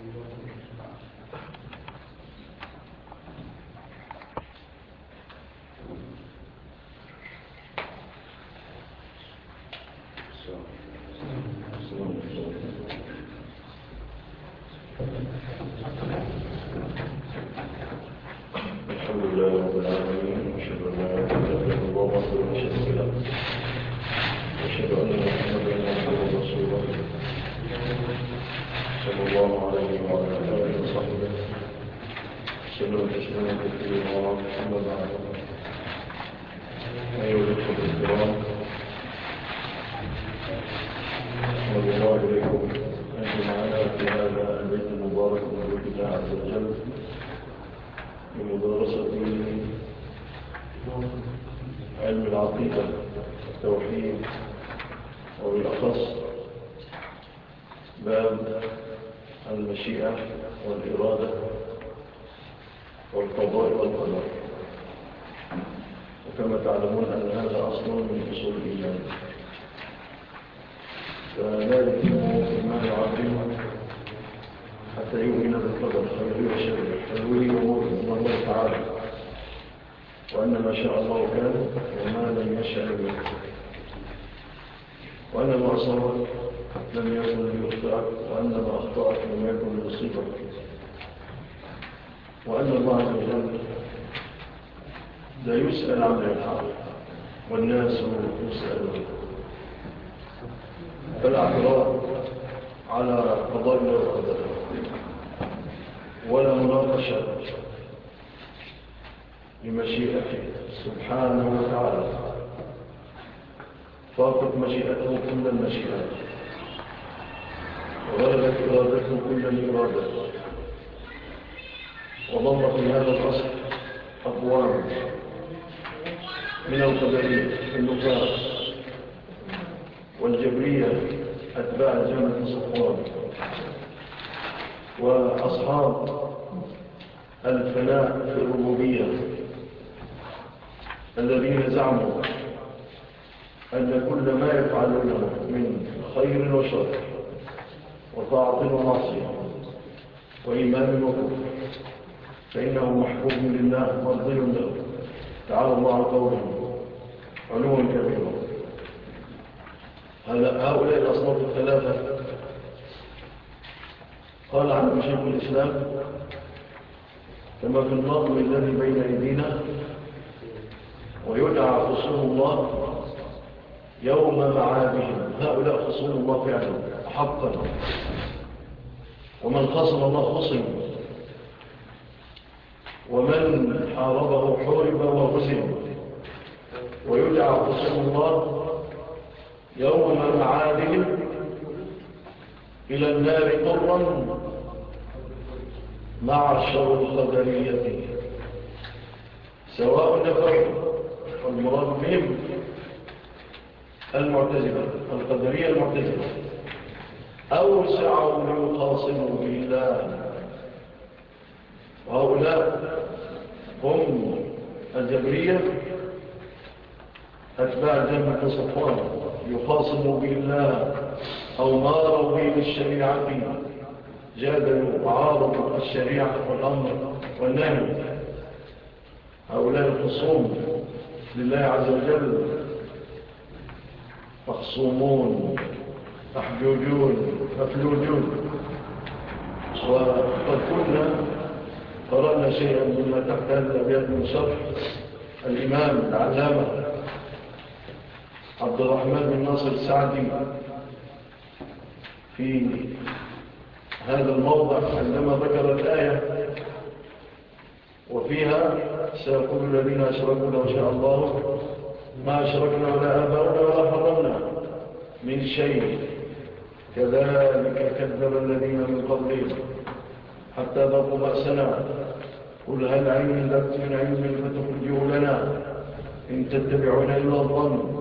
이루어집니다. هؤلاء الأصناف الثلاثة. قال عن شيخ الإسلام كما في الماضي الذي بين أيدينا ويدعى خصوم الله يوم معادهم هؤلاء خصوم الله فعلا حقا. ومن خصم الله خصم ومن حاربه حرب وغزم ويدعى خصوم الله يوم معادهم إلى النار طرا معشر القدرية سواء نفر والمراد بهم المعتزلة القدرية المعتزلة. أوسع سعوا به بالله. وهؤلاء هم الجبرية أتباع جنة صفوان يخاصم بالله أو ماروا به بالشريعة جادلوا وعارضوا الشريعة والأمر والنهي. هؤلاء الخصوم لله عز وجل. مخصومون محجوجون مفلوجون. وقد كنا قرأنا شيئا مما تحتاج الأبيات من شرح. الإمام العلامة عبد الرحمن بن ناصر السعدي في هذا الموضع عندما ذكر الآية وفيها سيقول الذين أشركوا لو شاء الله ما أشركنا ولا آباؤنا ولا حرمنا من شيء. كذلك كذب الذين من قبلهم حتى ذاقوا بأسنا. قل هل عندكم من علم فتخرجوه لنا إن تتبعون إلا الظن.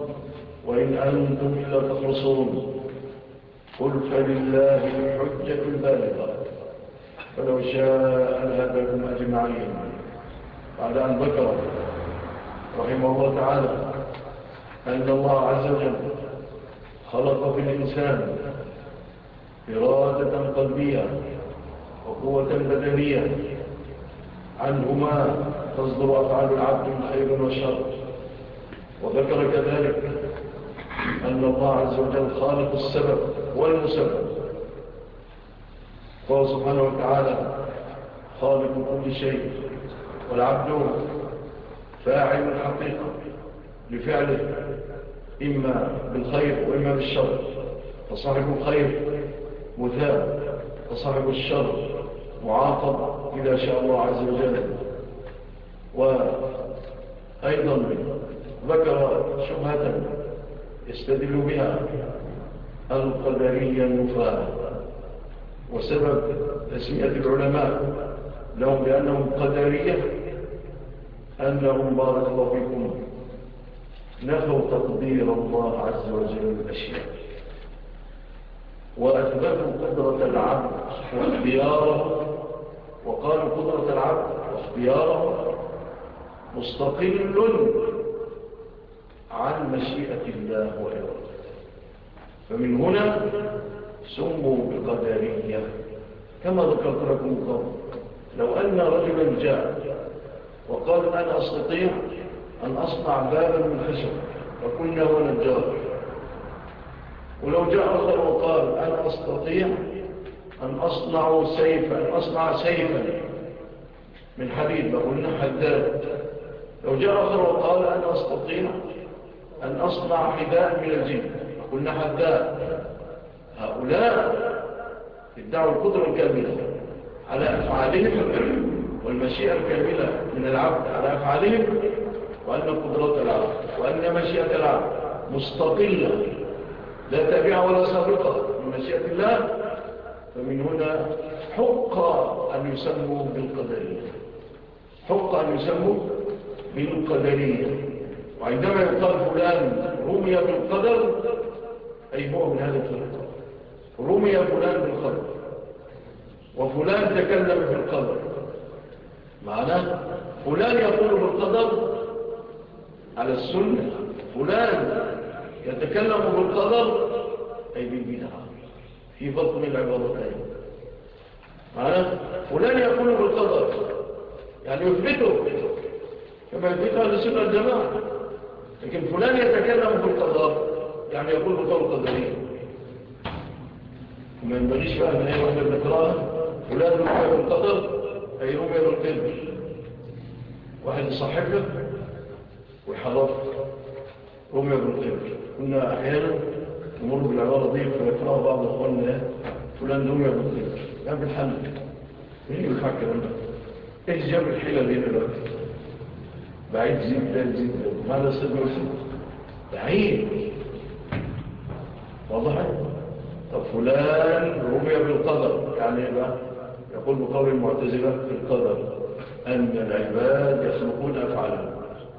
وإن أنتم إلا تخرصون قل فلله الحجة البالغة. فلو شاء لهداكم أجمعين. بعد أن ذكر رحمه الله تعالى أن الله عز وجل خلق في الإنسان إرادة قلبية وقوة بدنية. عنهما تصدر أفعال العبد من خير وشر. وذكر كذلك أن الله عز وجل خالق السبب والمسبب. فهو سبحانه وتعالى خالق كل شيء والعبد فاعل الحقيقة لفعله إما بالخير وإما بالشر. فصاحب الخير مثاب وصاحب الشر معاقب إذا شاء الله عز وجل. وأيضا ذكر شبهة يستدل بها القدرية النفاة وسبب تسمية العلماء لهم بأنهم قدرية أنهم بارك الله فيكم. نفوا تقدير الله عز وجل الأشياء. وأثبتوا قدرة العبد واختياره. وقالوا قدرة العبد واختياره مستقل عن مشيئة الله وإرادته. فمن هنا سموا بقدرية كما ذكرت لكم قبل. لو أن رجلا جاء وقال أنا أستطيع أن أصنع بابا من خشب وكنا هو نجار ولو جاء آخر وقال أنا أستطيع أن أصنع سيفا أن أصنع سيفا من حديد وقلنا حداد. لو جاء آخر وقال أنا أستطيع أن أصنع حذاء من الجن. وقلنا حداد هؤلاء ادعوا القدرة الكاملة على أفعالهم والمشيئة الكاملة من العبد على أفعالهم وأن قدرة العبد وأن مشيئة العبد مستقلة لا تابعة ولا سابقة من مشيئة الله. فمن هنا حق أن يسموا بالقدرية. حق أن يسموا بالقدرية. وعندما يقال فلان رمي بالقدر أي هو من هذا الفرق رمي فلان بالقدر وفلان تكلم في القدر. معناه فلان يقول بالقدر على السنة فلان يتكلم بالقدر أي بالبدعة في بطن العبارتين معناه فلان يقول بالقدر يعني يثبته كما يثبتها لسنة الجماعة لكن فلان يتكلم بالقدر يعني يقول بطول قدرين وما ينبغيش بقى من أي واحدة بنقراها فلان رمي بالقدر أي رمي بالقدر واحد يصحفك ويحرف رمي بالقدر كنا أحيانا نمر بالعبارة دي فيقرأها بعض أخواننا فلان رمي بالقدر لا بالحمد. مين يلحق الكلام ده؟ إيش جاب الحيلة دي دلوقتي؟ بعيد جدا جدا. ماذا سبب بعيد. واضح؟ طب فلان رمي بالقدر. يعني إيه بقى؟ يقول بقول المعتزلة في القدر. أن العباد يخلقون أفعالهم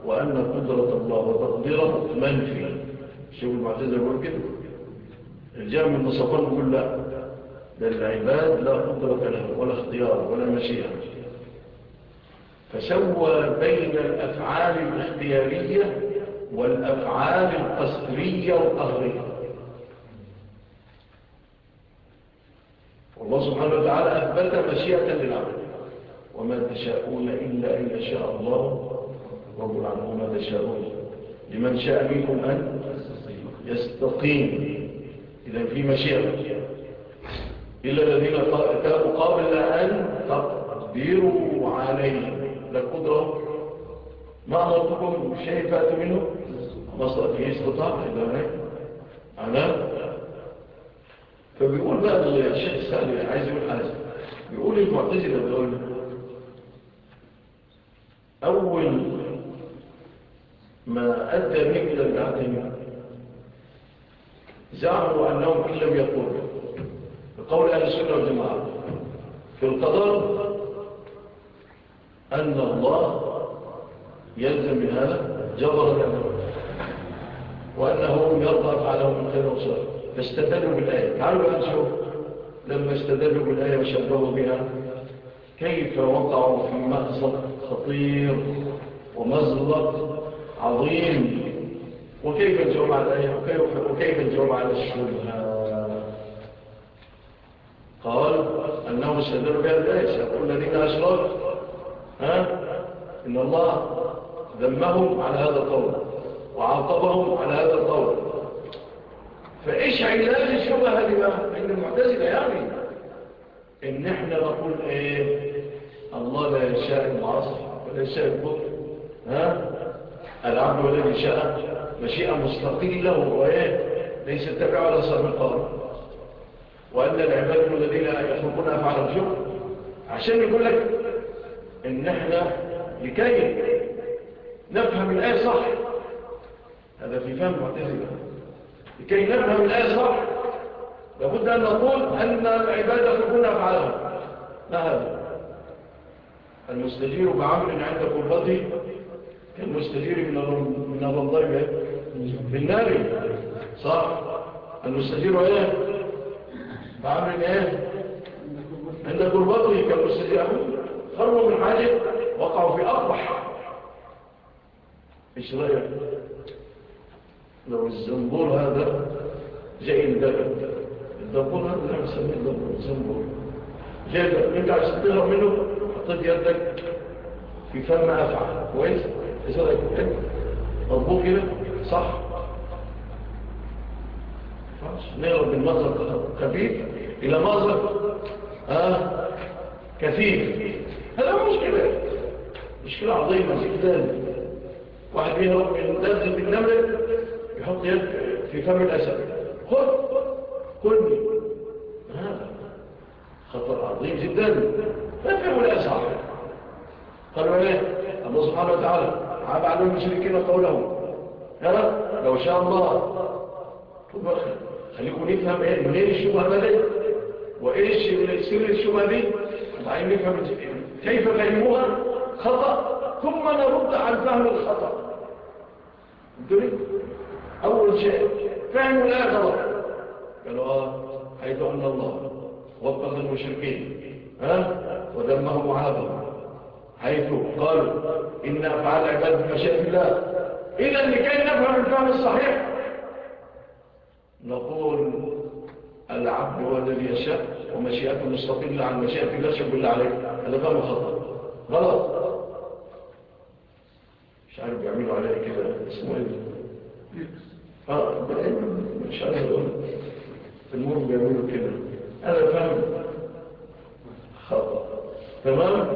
وأن قدرة الله وتقديره منفي شوف المعتزلة يقول كده. الجامع النصفان يقول لا. ده العباد لا قدرة له ولا اختيار ولا مشيئة. فسوى بين الأفعال الاختيارية والأفعال القسرية والقهرية. والله سبحانه وتعالى أثبت مشيئة للعبد. وما تشاءون إلا أن يشاء الله. رب العالمين وما تشاءون لمن شاء منكم أن يستقيم. إذا في مشيئة. إلا الذين تابوا قابل أن تقدروا عليه. للقدرة. ما أمرتكم شيء فات منه؟ مصدر فيه استطاع على فبيقول بقى الشيخ السالي عايز يقول حاجة. بيقول المعتزلة بيقول أول ما أدى بهم إلى البعثين زعموا أنهم إن لم يقولوا. بقول أهل السنة والجماعة في القدر أن الله يلزم من هذا جبر الأمر وأنه يرضى أفعاله من خير وصار فاستدلوا بالآية. تعالوا بقى نشوف لما استدلوا بالآية وشبهوا بها كيف وقعوا في مأزق خطير ومزلق عظيم. وكيف الجواب على الآية؟ وكيف, وكيف الجواب على الشبهة؟ قال أنه استدل بها الآية. سيقول الذين أشركوا. ها؟ إن الله ذمهم على هذا القول وعاقبهم على هذا القول. فإيش علاج الشبهة إن المعتزلة يعني. إن إحنا نقول إيه؟ الله لا يشاء المعاصي ولا يشاء الكفر. ها؟ العبد الذي شاء مشيئة مستقلة وإيه؟ ليس تبع على سابقا وأن العباد الذين يخلقون أفعال الشكر عشان يقول لك إن إحنا لكي نفهم الآية صح. هذا في فهم معتزلة. لكي نفهم الآية صح لابد أن نقول أن العباد يخلقون أفعالهم ما هذا؟ المستجير بعمل عند قربته كالمستجير من الرمضان. بالنار صح. المستجير إيه؟ بعمل إيه؟ عند قربته كالمستجير. خروا من حاجة وقعوا في أقبح إيش رأيك؟ لو الزنبور هذا جاي الدبل الزنبور هذا لا نسميه الزنبور جاي الدبل انت عشان تهرب منه؟ حطيت يدك في فم أفعل كويس؟ إيش رأيك؟ مضبوط كده؟ صح؟ نهرب من مصدر خفيف إلى مصدر آه كثير هذا مشكلة. مشكلة عظيمة جدا. واحد يهرب من دزة النملة يحط يد في فم الأسد. خذ كلني هذا خطر عظيم جدا. ما فهموا الأسعى قالوا إيه الله سبحانه وتعالى عاب على المشركين قولهم. يا لو شاء الله. خليكم نفهم إيه منين الشبهة بدات وإيش سر الشبهة دي؟ وبعدين نفهم كيف فهموها خطأ. ثم نرد عن فهم الخطأ. دري أول شيء فهموا الايه غلط قالوا آه حيث أن الله وفق المشركين ها؟ ودمهم وعابهم حيث قالوا إن أفعال العباد بمشيئة الله. إذا لكي نفهم الفهم الصحيح. نقول العبد هو الذي يشاء. ومشيئته مستقلة عن مشيئة الله شب الله عليه. هذا فهم خطأ. غلط. مش عارف بيعملوا عليه كده. اسمه إيه؟ آه مش عارف أقول المهم بيعملوا كده. هذا فهم. خطأ. تمام؟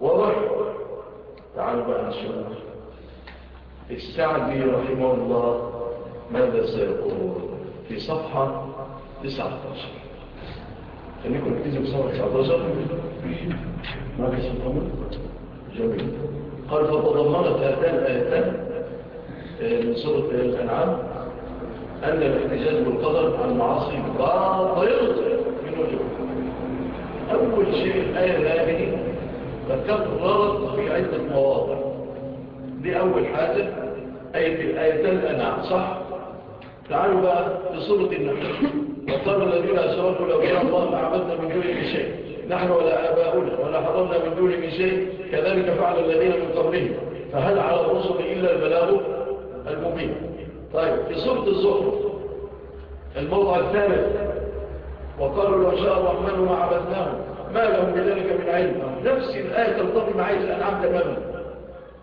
واضح؟ تعالوا بقى نشوف السعدي رحمه الله ماذا سيقول؟ في صفحة 19 خليكم نكتزوا في صفحة 19 ما في صفحة جميل قال فتضمنت هاتان الآيتان من سورة الأنعام أن الاحتجاج بالقدر عن المعاصي باطل. من وجوه أول شيء الآية هذه فكررت في عدة مواضع. دي أول حاجة آية الآيتان الأنعام صح؟ تعالوا بقى لصورة النحل وقالوا الذين أشركوا لو شاء الله ما عبدنا من دونه شيء. نحن ولا آباؤنا ولا حضرنا من دونه شيء. كذلك فعل الذين من قبلهم. فهل على الرسل إلا البلاغ المبين؟ طيب في صورة الزخرف الموضع الثالث. وقالوا لو شاء الرحمن ما عبدناه ما لهم بذلك من علم. نفس الآية تلتقي معي الأنعام تماما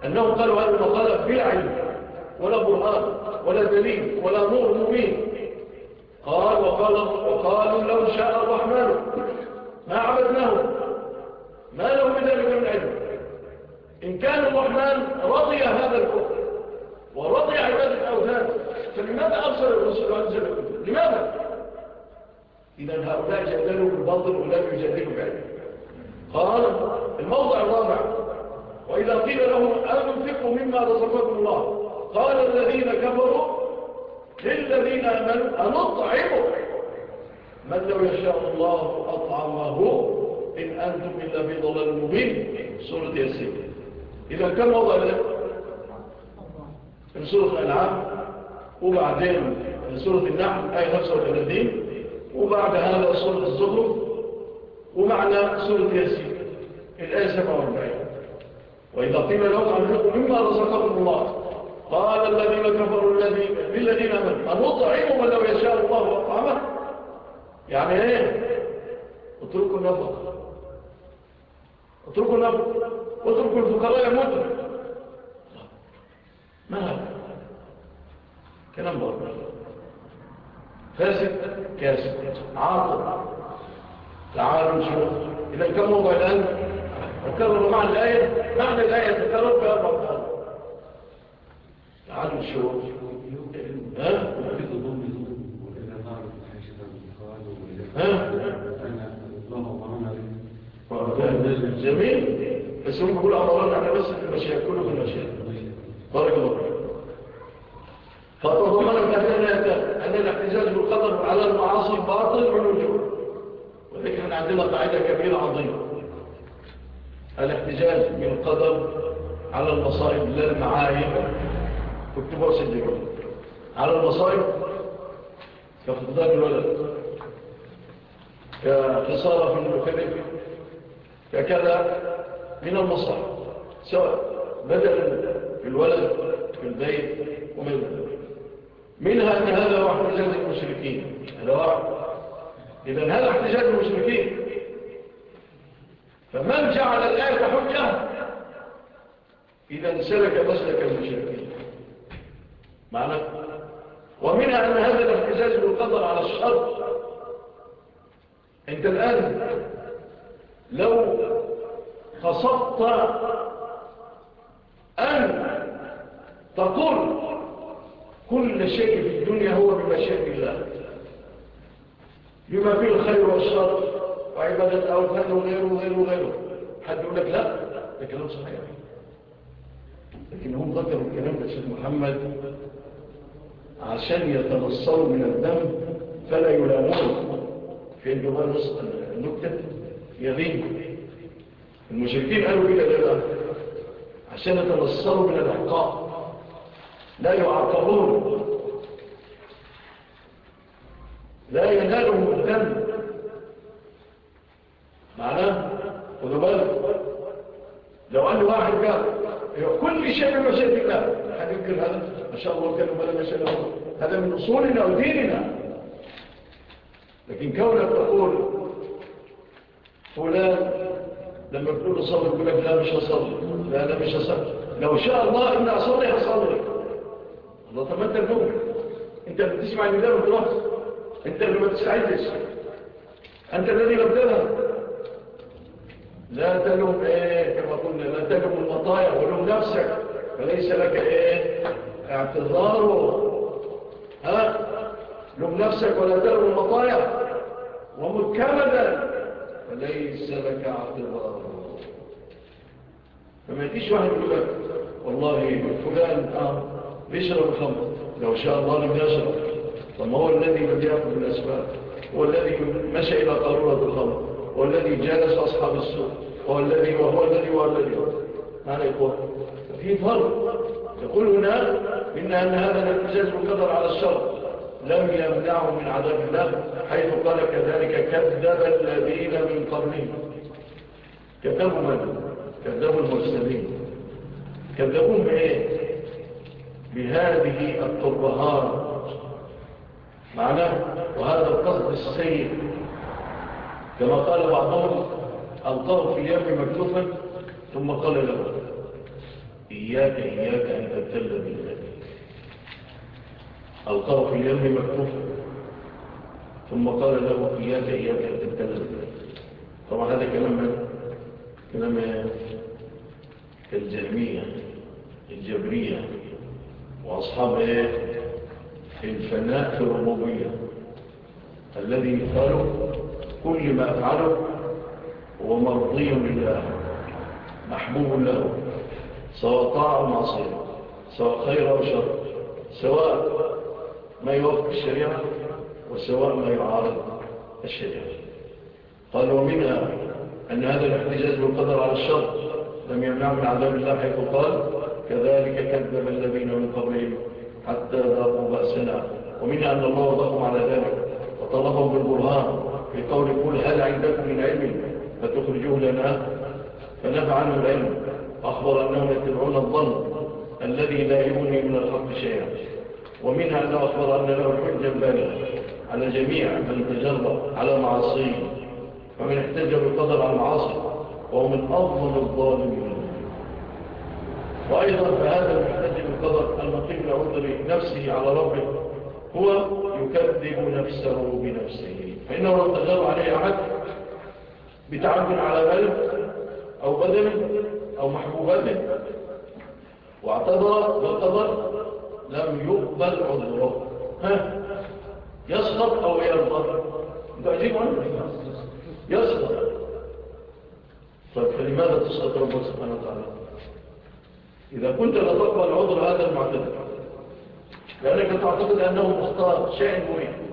أنهم قالوا هذا المقالة بلا علم. ولا برهان ولا دليل ولا نور مبين. قال وقال وقالوا لو شاء الرحمن ما عبدناه ما له بذلك من علم. إن كان الرحمن رضي هذا الكفر ورضي عبادة الأوثان فلماذا أرسل الرسل وأنزل الكتب لماذا؟ إذا هؤلاء جدلوا بالباطل ولم يجدلوا بعلم. قال الموضع الرابع وإذا قيل لهم أنفقوا مما رزقكم الله. قال الذين كفروا للذين أمنوا أنطعموا من لو يشاء الله أطعمه إن أنتم إلا في ضلال مبين. سورة ياسين. إذا كم وضع في سورة الأنعام وبعدين في سورة النحل آية 35 وبعد هذا سورة الزخرف ومعنى سورة ياسين. الآية 47 وإذا قيل لهم أنفقوا مما رزقكم الله قال الذين كفروا الذين للذين آمنوا. ان نطعموا من لو يشاء الله اطعمه يعني إيه؟ اتركوا النفق اتركوا النفق اتركوا الفقراء يموتوا. ما هذا؟ كلام بطل فاسد كاسد. عاطل تعالوا نشوف. إذا كم موضع الآن تكرر معنى الآية معنى الآية تكرر في مرات تعالوا نشوف ها جميل بس هم بيقولوا أمرنا إحنا بس في المشاهد كله في المشاهد بارك الله فتضمنت هذا أن الاحتجاج بالقدر على المعاصي باطل من وجوه ولكن إحنا عندنا قاعدة كبيرة عظيمة الاحتجاج بالقدر على المصائب لا المعايب اكتبوا وسجلوا على المصائب كفضان الولد. كخسارة في المكلف ككذا من المصائب سواء بدل في الولد في البيت ومن منها أن هذا هو احتجاج المشركين. هذا واحد. إذا هذا احتجاج المشركين. فمن جعل الآية حجة إذا سلك مسلك المشركين. معنى؟ ومنها أن هذا الاحتجاج بالقدر على الشر. أنت الآن لو خصبت أن تقول كل شيء في الدنيا هو بمشيئة الله. بما فيه الخير والشر وعبادة الأوثان وغيره وغيره وغيره. حد يقول لك لا؟ ده كلام صحيح. لكن هم ذكروا الكلام ده شيخ محمد عشان يتنصروا من الدم فلا يلامون في انتظار النكتة يغيب. المشركين قالوا كده لا. عشان يتنصروا من العقاب لا يعاقبون. لا ينالهم الدم. معناه خذوا بالك لو أن واحد قال كل شيء من مشاهد الله. حد يمكن هذا ما شاء الله كانوا بلا مشاهد الله هذا من أصولنا وديننا. لكن كونك تقول فلان لما تقول صلي يقول لك لا مش هصلي. لا لا مش هصلي. لو شاء الله إن أصلي هصلي. الله طب النور أنت اللي بتسمع النداء والدراسة أنت اللي ما تستعدش أنت الذي تذهب لا تلوم إيه كما قلنا لا تلوم المطايا ولوم نفسك. فليس لك إيه اعتذاره ها؟ لوم نفسك ولا تلوم المطايا. ومكمدا فليس لك اعتذاره فما يجيش واحد يقول لك والله فلان آه بيشرب الخمر لو شاء الله لم يشرب. فما هو الذي لم يأخذ بالأسباب هو الذي مشى إلى قارورة الخمر. هو الذي جالس أصحاب السوق هو الذي وهو الذي وهو الذي معنى إخوة في فرق. يقول هنا إن أن هذا الاحتجاج بالقدر على الشر. لم يمنعه من عذاب الله حيث قال كذلك كذب الذين من قبلهم. كذبوا من؟ كذبوا المرسلين. كذبون بإيه؟ بهذه التربهات معناه وهذا القصد السيء. كما قال بعضهم ألقاه في اليم مكتوفا ثم قال له إياك إياك أن تبتل بالله. ألقاه في اليم مكتوفا ثم قال له إياك إياك أن تبتل بالله. طبعا هذا كلام كلام الجهمية الجبرية وأصحاب الفناء في الربوبية الذي قالوا كل ما أفعله هو مرضي لله محبوب له سواء طاعة أو معصية سواء خير أو شر سواء ما يوفق الشريعة وسواء ما يعارض الشريعة. قال ومنها أن هذا الاحتجاج بالقدر على الشر لم يمنع من عذاب الله حيث قال كذلك كذب الذين من قبلهم حتى ذاقوا بأسنا. ومنها أن الله وضعهم على ذلك وطلبهم بالبرهان في قول قول هل عندكم من علم؟ فتخرجوه لنا؟ فنفع عنه العلم. أخبر أنهم يتبعون الظن الذي لا يغني من الحق شيئا. ومنها أنه أخبر أن له حجة بالغة على جميع من تجرب على معصيه فمن احتج بالقدر على المعاصي وهو من أظلم الظالمين. وأيضا فهذا المحتج بالقدر المقيم لعذر نفسه على ربه هو يكذب نفسه بنفسه. فإنه لو تجاب عليه أحد بتعب على مال أو بدل أو محبوبات واعتذر بالقدر لم يقبل عذره. ها؟ يسقط أو يرضى تعجيب عنه يسقط طيب فلماذا تسقط ربك سبحانه وتعالى؟ إذا كنت لا تقبل عذر هذا المعتذر لأنك تعتقد أنه مختار شيء مريد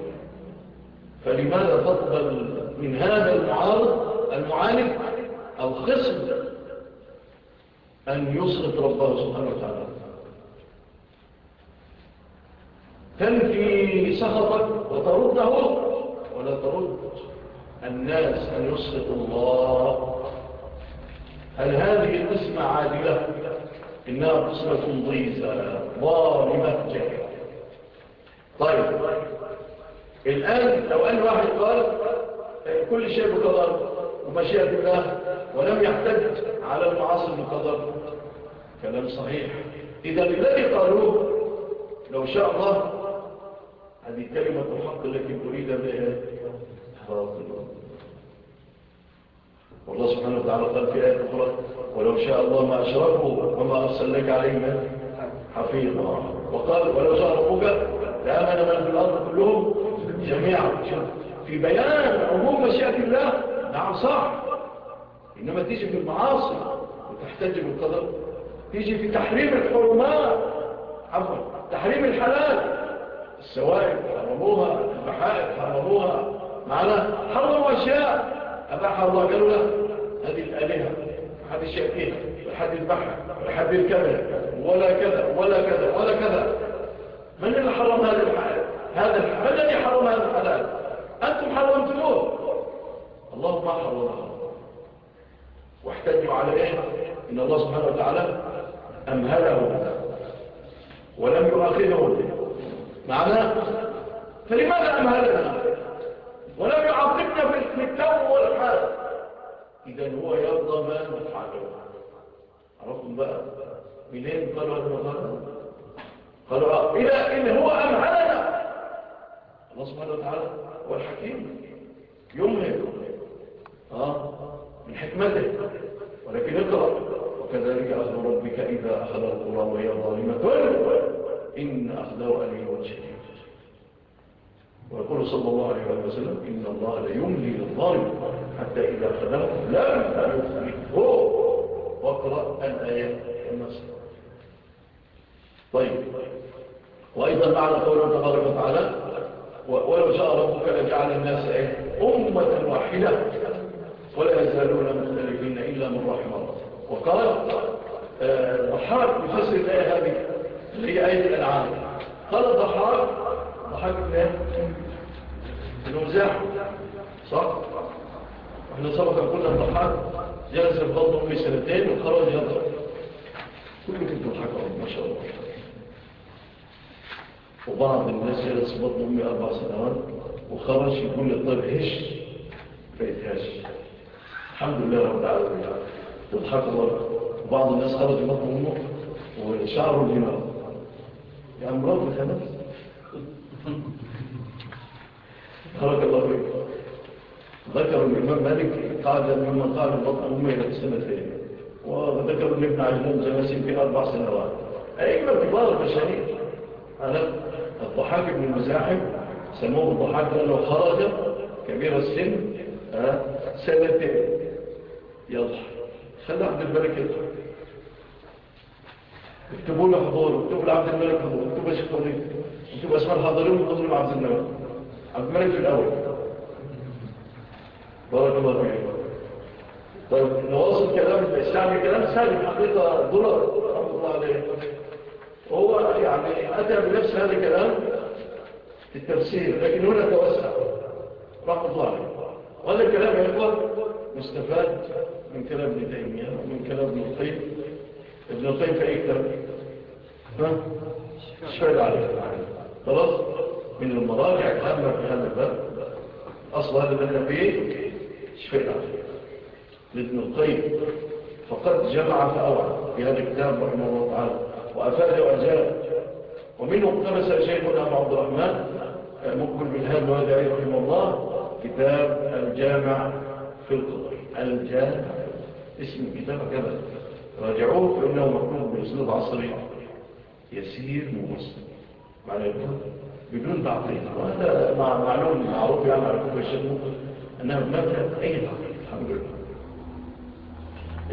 فلماذا تقبل من هذا المعارض المعالج الخصم أن يسقط ربه سبحانه وتعالى؟ تنفي سخطك وترده ولا ترد الناس أن يسخط الله؟ هل هذه القسمة عادلة؟ إنها قسمة ضيزة ظالمة جاهلة طيب. الآن لو أن واحد قال كل شيء بقدر ومشيئة الله ولم يحتج على المعاصي بقدر كلام صحيح. إذا الذي قالوه لو شاء الله هذه كلمة الحق التي تريد بها باطل والله سبحانه وتعالى قال في آية أخرى ولو شاء الله ما أشركوا وما أرسلناك عليهم حفيظا. وقال ولو شاء ربك لآمن من في الأرض كلهم جميعا في بيان عموم مشيئة الله نعم صح. إنما تيجي في المعاصي وتحتج بالقدر. تيجي في تحريم الحرمات عفوا تحريم الحلال. السوائل حرموها البحائر حرموها. معنا حرموا أشياء أباح الله قالوا له هذه الآلهة حد الشيئين حد البحر حد الكذا ولا كذا ولا كذا ولا كذا. من اللي حرم هذا الحلال هذا الحلال الذي حرم هذا الحلال. أنتم حرمتموه. الله ما حرمها واحتجوا على إيه إن الله سبحانه وتعالى أمهله. ولم يؤخذه معناه؟ فلماذا أمهلنا؟ ولم يعاقبنا في التو والحال. إذا هو يرضى ما نفعله عرفتم بقى؟ منين قالوا هذا قالوا آه إذا إن هو أمهلنا. الله سبحانه وتعالى هو الحكيم. يمهل آه من حكمته. ولكن اقرأ. وكذلك أخذ ربك إذا أخذ القرى وهي ظالمة. إن أخذه أليم شديد ويقول صلى الله عليه وسلم إن الله لا يملي للظالم حتى إذا أخذه لم يفلته واقرأ الآية النصر طيب. وأيضا معنى قوله تبارك وتعالى. ولو شاء ربك لجعل الناس إيه؟ أمة واحدة. ولا يزالون مختلفين إلا من رحمه الله. وقال ضحاك آه يفسر الآية هذه هي آية الأنعام. قال الضحاك ضحاك ابن المزاح صح؟ إحنا سبقا قلنا الضحاك جلس في أمي سنتين وخرج يضرب كله كنت ضحاك ما شاء الله. وبعض الناس جلس في بطن أمي أربع سنوات وخرج يقول للطيب هش فيتهش الحمد لله رب العالمين. تضحك الله وبعض الناس خرج في بطن أمه وشعره الجمال يا أمراض الخمس خرج الله فيك. ذكر الإمام مالك قاعد مما قال البطن أمه إلى سنتين وذكر ابن عجلان جلس يمكن أربع سنوات. أئمة كبار المشاهير الضحاك بن المزاحم سموه الضحاك لأنه خرج كبير السن سنتين يضحك. خلى عبد الملك يضحك. اكتبوا له حضور اكتبوا لعبد الملك حضور اكتبوا شيخ وليد اكتبوا اسماء الحاضرين مع عبد الملك. عبد الملك في الأول. بارك الله فيك. طيب نواصل كلام الإسلامي كلام سالم حقيقة ضرر رحمة الله عليه. وهو يعني أتى بنفس هذا الكلام في التفسير لكن هنا توسع. رحمة الله عليه. وهذا الكلام يا إخوة مستفاد من كلام ابن تيمية ومن كلام ابن القيم. ابن القيم في أي كتاب ها؟ شفاء عليه. خلاص؟ من المراجع الهامة في هذا الباب. أصل هذا الذي فيه شفينا لابن القيم. فقد جمع فأوعى في هذا الكتاب رحمه الله تعالى. وأفاد وأجاب ومنه اقتبس شيخنا عبد الرحمن مقبل بالهاب وادعي رحمه الله كتاب الجامع في القدر الجامع. اسم الكتاب كذا. راجعوه فإنه مكتوب بأسلوب عصري. يسير مبسط. معنى بدون تعطيل وهذا معلوم معروف يعني على كتب الشيخ أنه فيها أي تعطيل الحمد لله.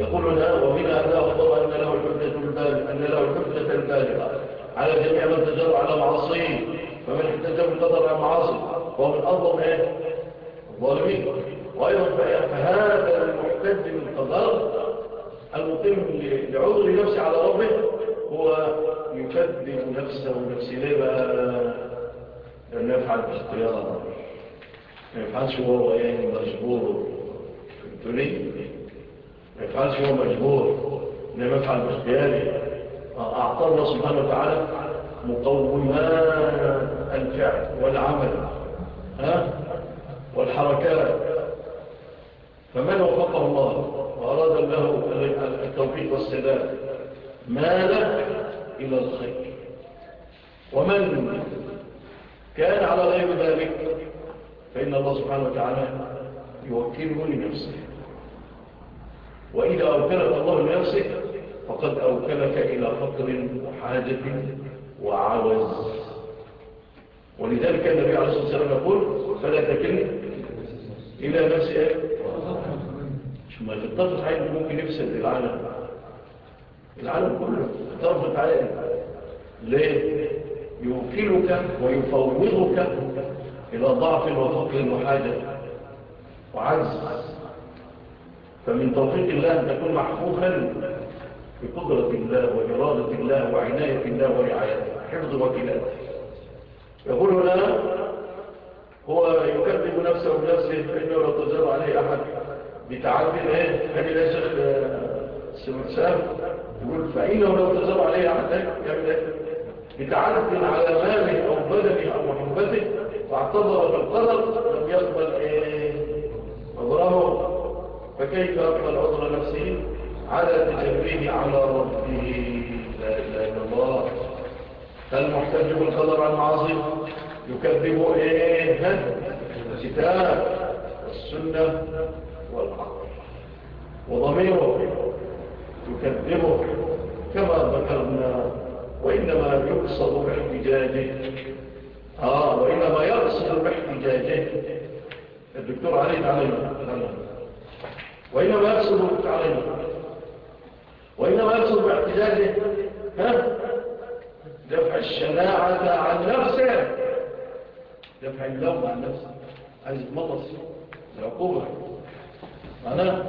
يقول هنا ومن هذا أفضل أن له الحجة البالغة أن له الحجة البالغة على جميع من تجر على معصيه فمن احتجى بالقدر على معاصي وهو من أظلم إيه؟ الظالمين. وأيضا فهذا المحتج بالقدر المقيم لعذر نفسه على ربه هو يكذب نفسه ونفسه. ليه بقى؟ لأنه يفعل باختيار ما يفعلش هو إيه مجبور. الدنيا ما يفعلش مجبور إنما يفعل باختياره أعطى الله سبحانه وتعالى مقومات الفعل والعمل ها؟ والحركات. فمن وفقه الله وأراد له التوفيق والسلام مال إلى الخير. ومن كان على غير ذلك فإن الله سبحانه وتعالى يوكله لنفسه. وإذا أوكلك الله لنفسك فقد أوكلك إلى فقر وحاجة وعوز. ولذلك النبي عليه الصلاة والسلام يقول فلا تكن إلى نفسك. ما في الطرف عين ممكن يفسد العالم. العالم كله طرف عين ليه؟ يوكلك ويفوضك إلى ضعف وفقر وحاجة وعجز. فمن توفيق الله أن تكون محفوفا بقدرة الله وإرادة الله وعناية الله ورعايته. حفظ وكلاته يقول هنا هو يكذب نفسه بنفسه فإنه لا تزال عليه أحد بتعدي إيه؟ هذه لا شيخ السمسام يقول فإنه لو تزال عليه أحد يعمل إيه بتعدي على ماله أو بدنه أو محبته واعتذر بالقدر لم يقبل إيه؟ عذره فكيف يقبل عذر نفسه على تجريه على ربه لا إله إلا الله. فالمحتج بالقدر عن يكذب إيه؟ الكتاب والسنة والعقل وضميره يكذبه كما ذكرنا وإنما يقصد باحتجاجه. آه وإنما يقصد باحتجاجه. الدكتور علي علينا وإنما يقصد علينا وإنما يقصد باحتجاجه ها؟ دفع الشناعة عن نفسه. دفع اللوم عن نفسه. عايز مطص العقوبة معناه؟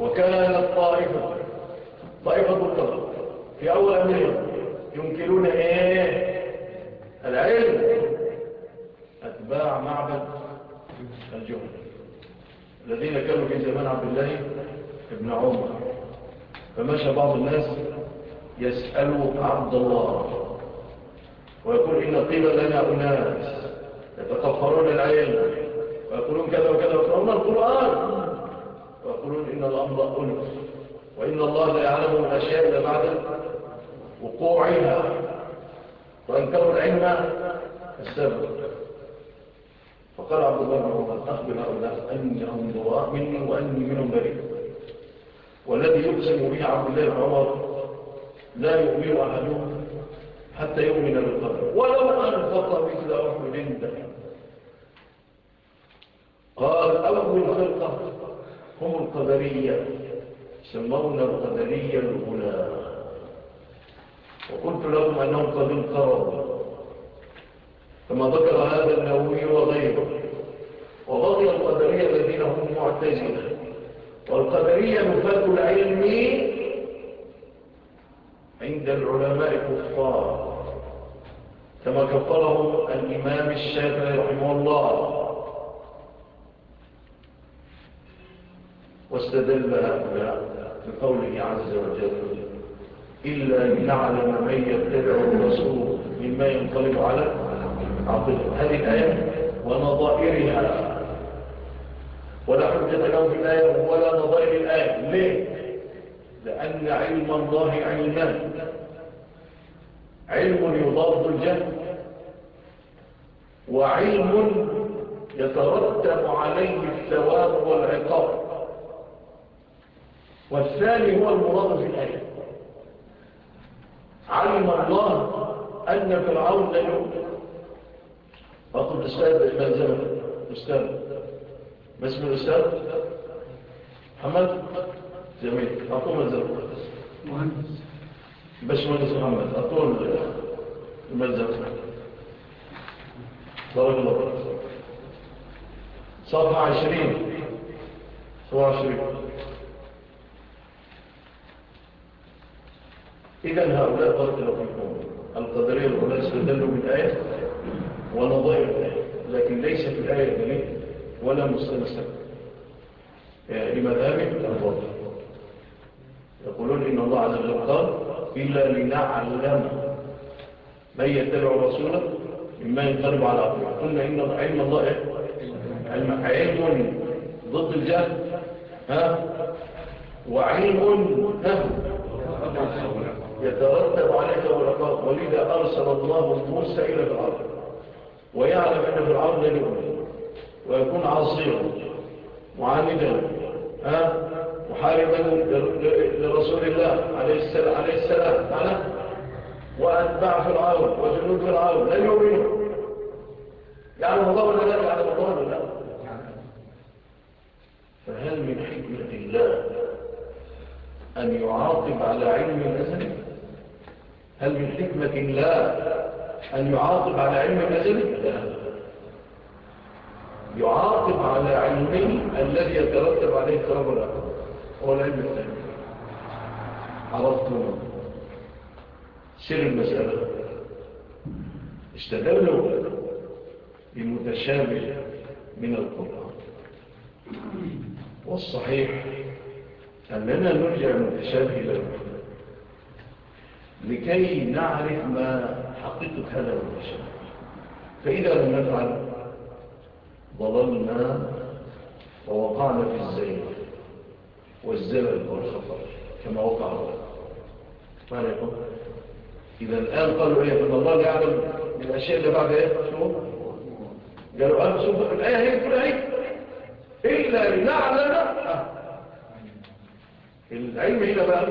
وكانت طائفة طائفة القدر. في أول أمرهم ينكرون إيه؟ العلم. أتباع معبد الجهد الذين كانوا في زمان عبد الله ابن عمر. فمشى بعض الناس يسألوا عبد الله. ويقول إن قيل لنا أناس يتقفرون العلم ويقولون كذا وكذا. ويقولون القرآن. ويقولون إن الأمر أنف وإن الله لا يعلم الأشياء إلا بعد وقوعها. وأنكروا العلم السبب. فقال عبد الله بن عمر أخبر هؤلاء أنهم براء مني وأني منهم بريء. والذي يقسم به عبد الله بن عمر لا يؤمن أحدهم حتى يؤمن بالقدر. ولو أنفق مثل أحد دم قال أول فرقة هم القدرية سمونا القدرية الغلاء وقلت لهم أنهم قد انقرضوا. كما ذكر هذا النووي وغيره. وبقي القدرية الذين هم معتزلة. والقدرية نفاة العلم عند العلماء كفار كما كفرهم الإمام الشافعي رحمه الله. واستدل هؤلاء بقوله عز وجل إلا أن نعلم من يتبع الرسول مما ينقلب على عقل هذه الآية ونظائرها ولا حجة لهم في الآية ولا نظائر الآية. ليه؟ لأن علم الله علمان علم يضاد الجهل. وعلم يترتب عليه الثواب والعقاب. والثاني هو المراد في الآية. علم الله أن فرعون يؤمن. أقول أستاذ إلى زمن. أستاذ. ما اسم الأستاذ. محمد. جميل. أقول الزمن مهندس. باش مهندس محمد. أقول الملزم بارك الله صفحة عشرين. صفحة عشرين. إذا هؤلاء بارك الله فيكم. القدرية الأولى استدلوا بالآية الآية. لكن ليس في الآية دليل ولا مستمسك لمذهب الفضل يقولون إن الله عز وجل قال إلا لنعلم من يتبع رسوله مما ينقلب على عقله قلنا إن علم الله إيه؟ علم, علم ضد الجهل. ها؟ وعلم ها يترتب عليك العقاب ولذا أرسل الله موسى إلى فرعون ويعلم أن فرعون لن يؤمن ويكون عصيرا معاندا ها؟ محاربا لرسول الله عليه السلام عليه السلام أنا وأتباع فرعون وجنود فرعون لن يؤمنوا. يعلم الله ولا لا يعلم الله ولا لا؟ فهل من حكمة الله أن يعاقب على علم الأزل هل من حكمة الله أن يعاقب على علم الأزل لا. يعاقب على علمه الذي يترتب عليه ثواب هو العلم الثاني. عرفتم سر المسألة. استدلوا بمتشابه من القرآن. والصحيح أننا نرجع المتشابه إلى لكي نعرف ما حقيقة هذا المتشابه فإذا لم نفعل ضللنا ووقعنا في الزين والزلل والخطر كما وقع الله ما يقول إذا الآن قالوا إيه فإن الله يعلم الأشياء اللي بعد إيه؟ شو قالوا أنا شوف الآية هي كلها هي إلا لنعلم. العلم هنا بقى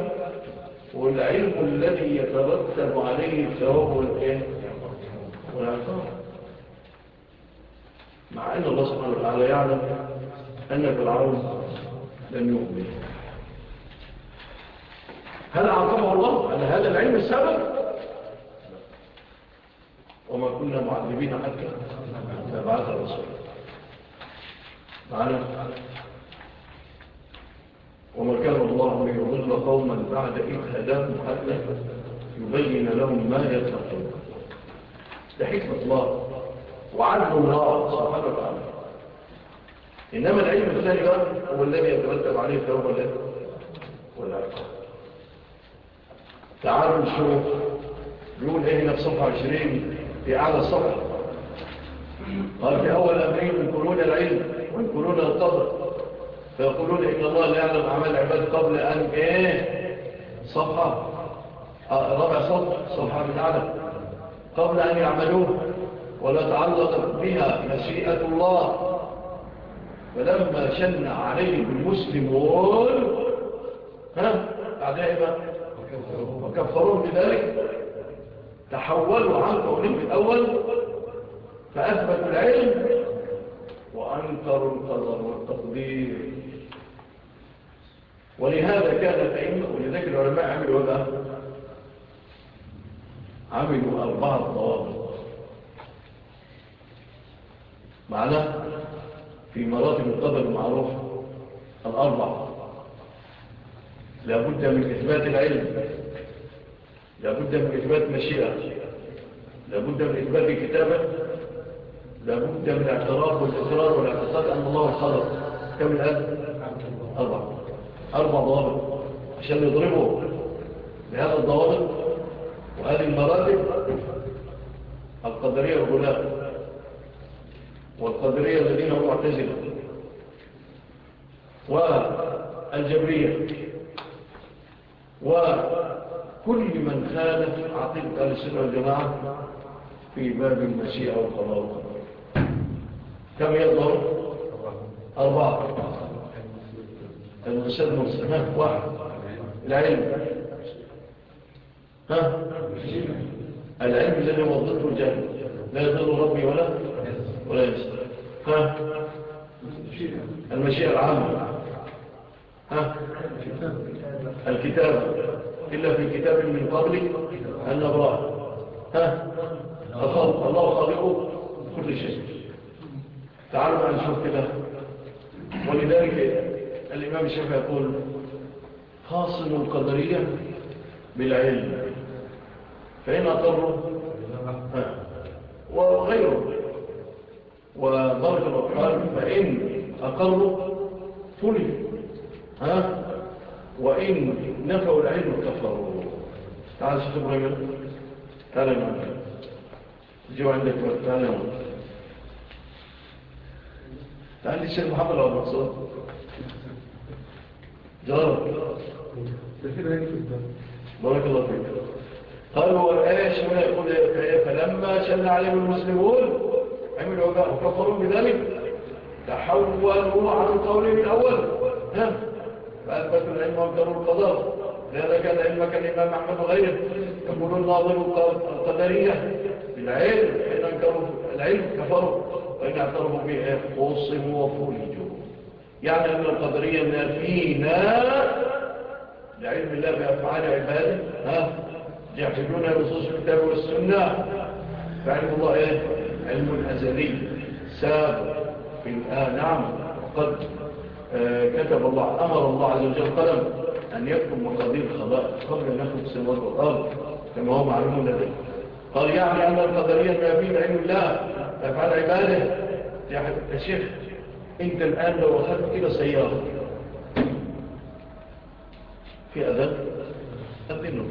هو العلم الذي يترتب عليه الثواب والإيه والعقاب. مع أن الله سبحانه وتعالى يعلم أن فرعون لن يؤمن هل عاقبه الله؟ أن هذا العلم السبب؟ وما كنا معذبين حتى نبعث الرسول. معنا وما كان الله ليضل قوما بعد إذ هداهم حتى يبين لهم ما يتقون. ده حكمة الله وعدل الله سبحانه وتعالى. إنما العلم الثاني بقى هو الذي يترتب عليه التوبة والعقاب. تعالوا نشوف بيقول إيه هنا في صفحة 20 في أعلى الصفحة قال في أول أمرين ينقلون العلم وينقلون القدر. فيقولون إن الله لا يعلم أعمال العباد قبل أن إيه؟ صفحة آه ربع صفحة صفحة من أعلى قبل أن يعملوه. ولا تعلق بها مشيئة الله. فلما شن عليه المسلمون ها؟ بعدها إيه بقى؟ وكفرون بذلك. تحولوا عن قولهم الأول. فأثبتوا العلم. وأنكروا القدر والتقدير. ولهذا كان فإن ولذلك العلماء عملوا بقى عملوا أربعة ضوابط. معناه في مراتب القدر المعروف الأربعة. لابد من إثبات العلم. لابد من إثبات مشيئة. لابد من إثبات الكتابة. لابد من الاعتراف والإصرار والإعتصاد أن الله خلق. كم الآن؟ أربعة. أربع ضوابط عشان يضربوا بهذا الضوابط وهذه المراتب القدرية الغلاء والقدرية الذين هم معتزلة والجبرية وكل من خالف عقيدة أهل السنة والجماعة في باب المشيئة والقضاء كم يظهر؟ أربعة المسلم المسلم واحد. العلم. ها؟ العلم الذي هو الجهل. لا يضل ربي ولا ولا ينسى ها؟ المشيئة العامة. ها؟ الكتاب. إلا في كتاب من قبل النبراء ها؟ الله خالق كل شيء. تعالوا بقى نشوف كده. ولذلك الإمام الشافعي يقول خاصم القدرية بالعلم فإن أقروا وغيره. وضرب الأقرار فإن أقروا فلي ها وإن نفعوا العلم كفروا. تعال شيخ إبراهيم تعال يا جو عندك تعال يا معلم. تعال الشيخ محمد مقصود جارك بارك الله فيك. قالوا إيش ما يقول فلما شن عليهم المسلمون عملوا بقى وكفروا بذلك تحولوا عن القول الأول. فأثبتوا العلم وانكروا القدر لهذا كان علمك الإمام أحمد وغيره يقول الناظر القدرية بالعلم فإن أنكروا العلم كفروا. وإن اعترفوا به خصموا وفولجوا يعني أن القدرية نافينا لعلم الله بأفعال عباده ها؟ يحفظون نصوص الكتاب والسنة. فعلم الله إيه؟ علم أزلي. سابق في الآن نعم وقد آه كتب الله أمر الله عز وجل قلم أن يكتب مقادير الخلائق قبل أن يخلق السماوات والأرض كما هو معلوم لديه. قال يعني أن القدرية فيه علم الله أفعال عباده. يا شيخ أنت الآن لو أخذت كده سيارة في أذن أذنه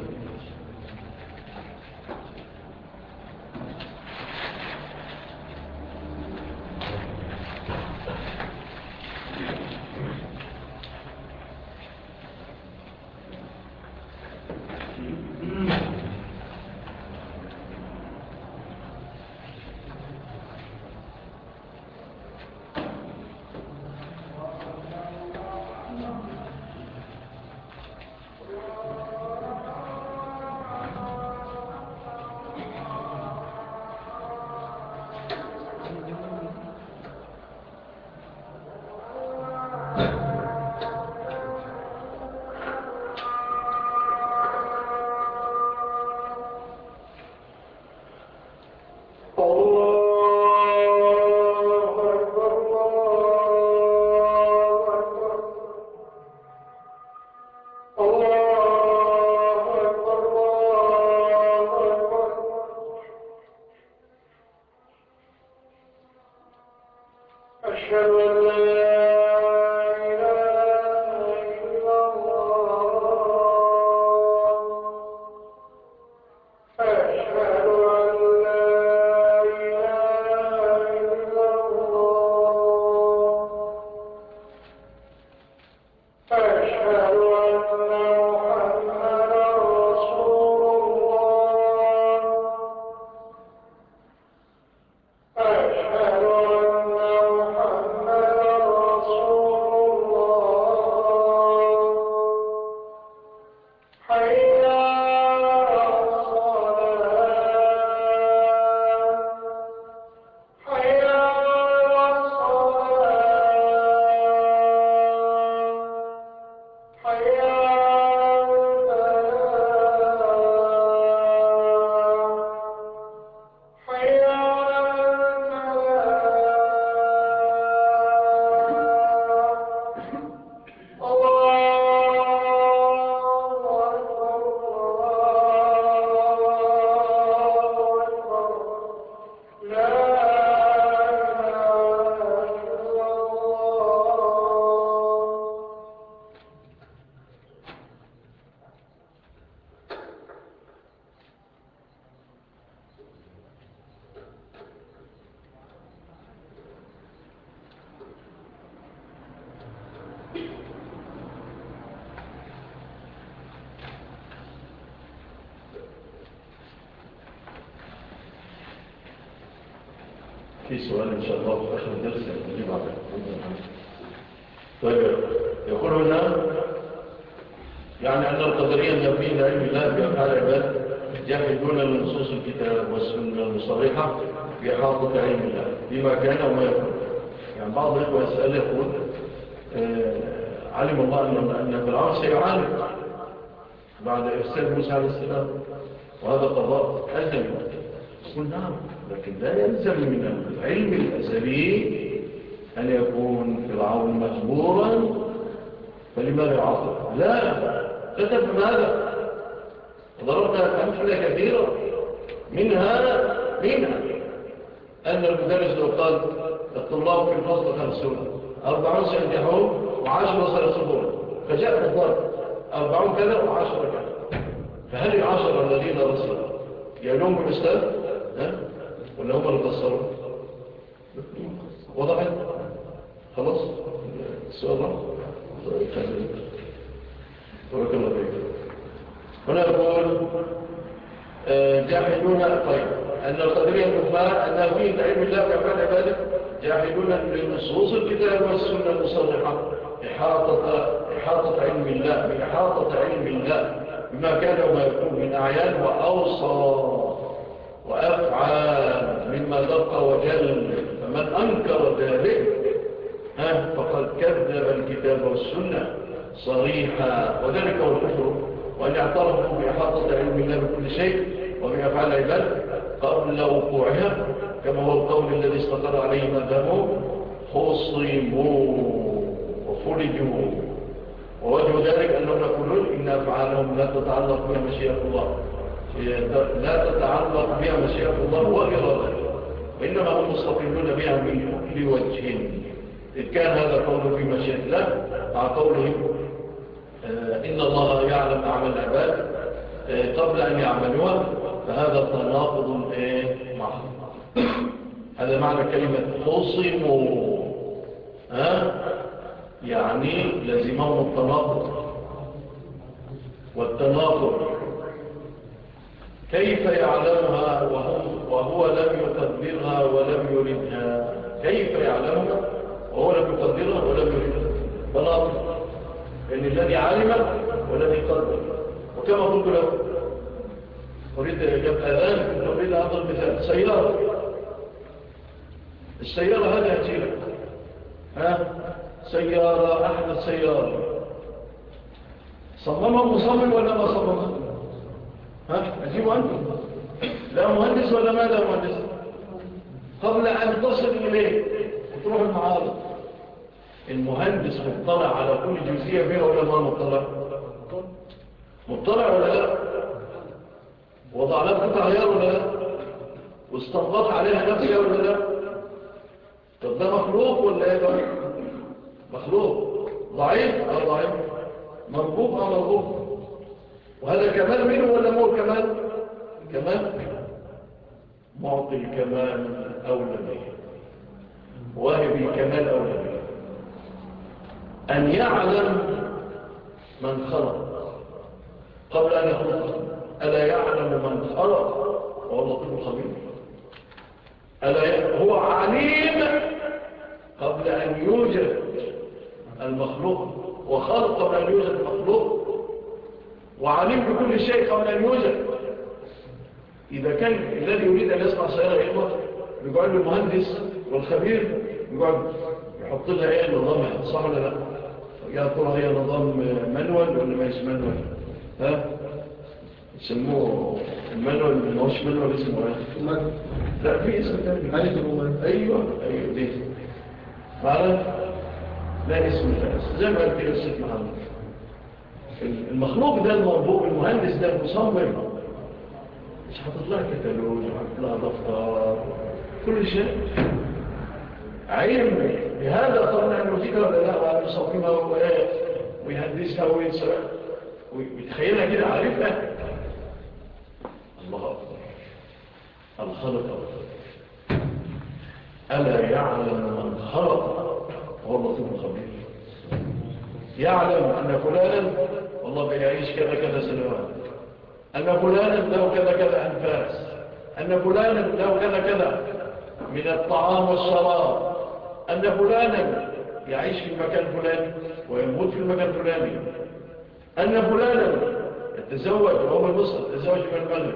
يحدون لنصوص الكتاب والسنة المصرحة بإحاطة علم الله بما كان وما يكون. يعني بعض الإخوة يسأل يقول آه علم الله أن فرعون سيعاني بعد إرسال موسى عليه السلام وهذا قضاء أزلي. قل نعم لكن لا يلزم من العلم الأزلي أن يكون فرعون مجبورا فلماذا يعطل لا تفهم هذا ضربنا أمثلة كثيرة منها منها. أن المدرس لو قال الطلاب في الفصل خمسون أربعون سينجحون وعشرة سيصبون. فجاء الضرب أربعون كذا وعشرة كذا. فهل العشرة الذين رسلوا يعلمهم الأستاذ ولا هم اللي قصروا وضعت خلاص؟ السؤال بارك الله فيك. هنا يقول جاحدون طيب أن القدرية الكفار أنه فيه علم الله كفال عباده جاحدون لنصوص الكتاب والسنة المصرحة. إحاطة, إحاطة علم الله بإحاطة علم الله بما كان وما يكون من أعيان وأوصى وأفعال مما دق وجل. فمن أنكر ذلك فقد كذب الكتاب والسنة صريحا. وذلك هو الكفر. وأن يعترفوا بإحاطة علم الله بكل شيء وبأفعال العباد قبل وقوعها كما هو القول الذي استقر عليه مذهبه خصموا وفرجوا. ووجه ذلك أنهم يقولون إن أفعالهم لا تتعلق بها مشيئة الله. لا تتعلق بها مشيئة الله وإرادته وإنما هم مستقلون بها من كل وجه. إذ كان هذا قول في مشيئة الله مع قولهم إن الله يعلم أعمال العباد آه، قبل أن يعملوها فهذا تناقض إيه؟ معه هذا معنى كلمة خصموا ها يعني لزمهم التناقض. والتناقض كيف يعلمها وهم وهو لم يقدرها ولم يردها كيف يعلمها وهو لم يقدرها ولم يردها تناقض لأن الذي علم والذي قدر. وكما قلت له أريد أذان كنت أريد هذا المثال سيارة السيارة. هذه هتيلة ها؟ سيارة أحدث سيارة صممها مصمم ولا ما صممها؟ ها؟ أجيبوا أنتم لا مهندس ولا ماذا مهندس؟ قبل أن تصل إليه وتروح المعارض. المهندس مطلع على كل جزئية فيها ولا ما مطلع؟ مطلع ولا لا؟ وضع لها قطع غيار ولا لا؟ واستنبط عليها نفسها ولا لا؟ طب ده مخلوق ولا إيه بقى؟ مخلوق. ضعيف؟ آه ضعيف. مربوط آه مربوط وهذا كمال منه ولا مو كمال كمال. معطي الكمال أولى به. واهب الكمال أولى به. أن يعلم من خلق. قبل أن يخلق ألا يعلم من خلق؟ وهو اللطيف الخبير. ألا هو عليم قبل أن يوجد المخلوق وخلق قبل أن يوجد المخلوق وعليم بكل شيء قبل أن يوجد. إذا كان الذي يريد أن يسمع سيارة يقعد له المهندس والخبير يقعد يحط لها إيه نظامها صح ولا لا؟ يا ترى هي نظام مانوال ولا ما يسمى مانوال؟ ها؟ يسموه المانوال ما هوش مانوال اسمه إيه؟ لا في اسم ثاني أيوه أيوه دي. معنا لا اسم ثاني زي ما قال كده الست محمد. المخلوق ده المربوط المهندس ده المصمم مش لها كتالوج لها دفتر. كل شيء. علم بهذا طبعا الموسيقى ولا لا؟ وأن يصممها ويهندسها ويتخيلها كده عارفها الله أكبر. الخلق ألا يعلم من خلق؟ هو اللطيف الخبير يعلم أن فلانا والله بيعيش كذا كذا سنوات. أن فلانا له كذا كذا أنفاس. أن فلانا له كذا كذا. من الطعام والشراب. أن فلانا يعيش في المكان الفلاني ويموت في المكان الفلاني أن فلانا يتزوج وهو من مصر يتزوج من المغرب.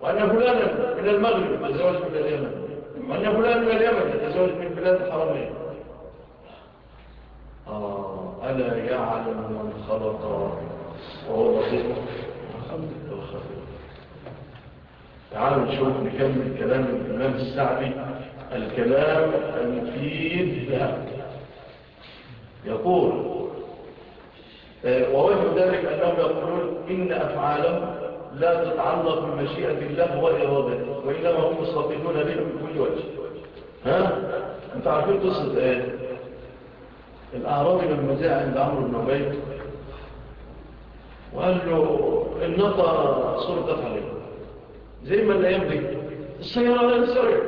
وأن فلانا من المغرب يتزوج من اليمن. وأن فلانا من اليمن يتزوج من بلاد الحرمين. آه ألا يعلم من خلق وهو لطيف الخبير تعالوا نشوف نكمل كلام الإمام السعدي الكلام المفيد له يقول آه، ووجه ذلك أنهم يقولون إن أفعالهم لا تتعلق بمشيئة الله وإرادته وإنما هم مستقلون به من كل وجه ها؟ أنت عارفين قصة إيه؟ الأعرابي لما جاء عند عمرو بن عبيد وقال له النطى سرقت عليه زي ما الأيام دي السيارة لا تسرق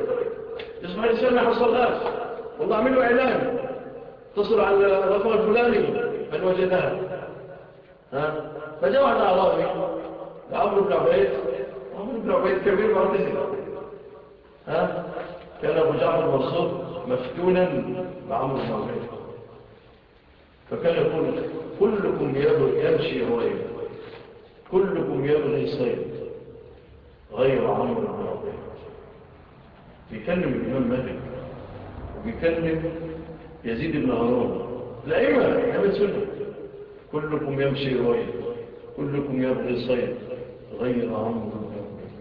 يصبح الإنسان ما حصلهاش والله عملوا إعلان. تصل على الرقم الفلاني. من وجدها؟ ها؟ فجاء واحد أعرابي. لعمرو بن عبيد. عمرو بن عبيد كبير معتزل. ها؟ كان أبو جعفر المنصور مفتونا بعمرو بن عبيد. فكان يقول كلكم يمشي هوين كلكم يبغي صيد غير عمرو بن عبيد بيكلم الإمام مالك وبيكلم يزيد بن هارون. الأئمة أئمة سنة كلكم يمشي هوين كلكم يبغي صيد. غير عمرو بن عبيد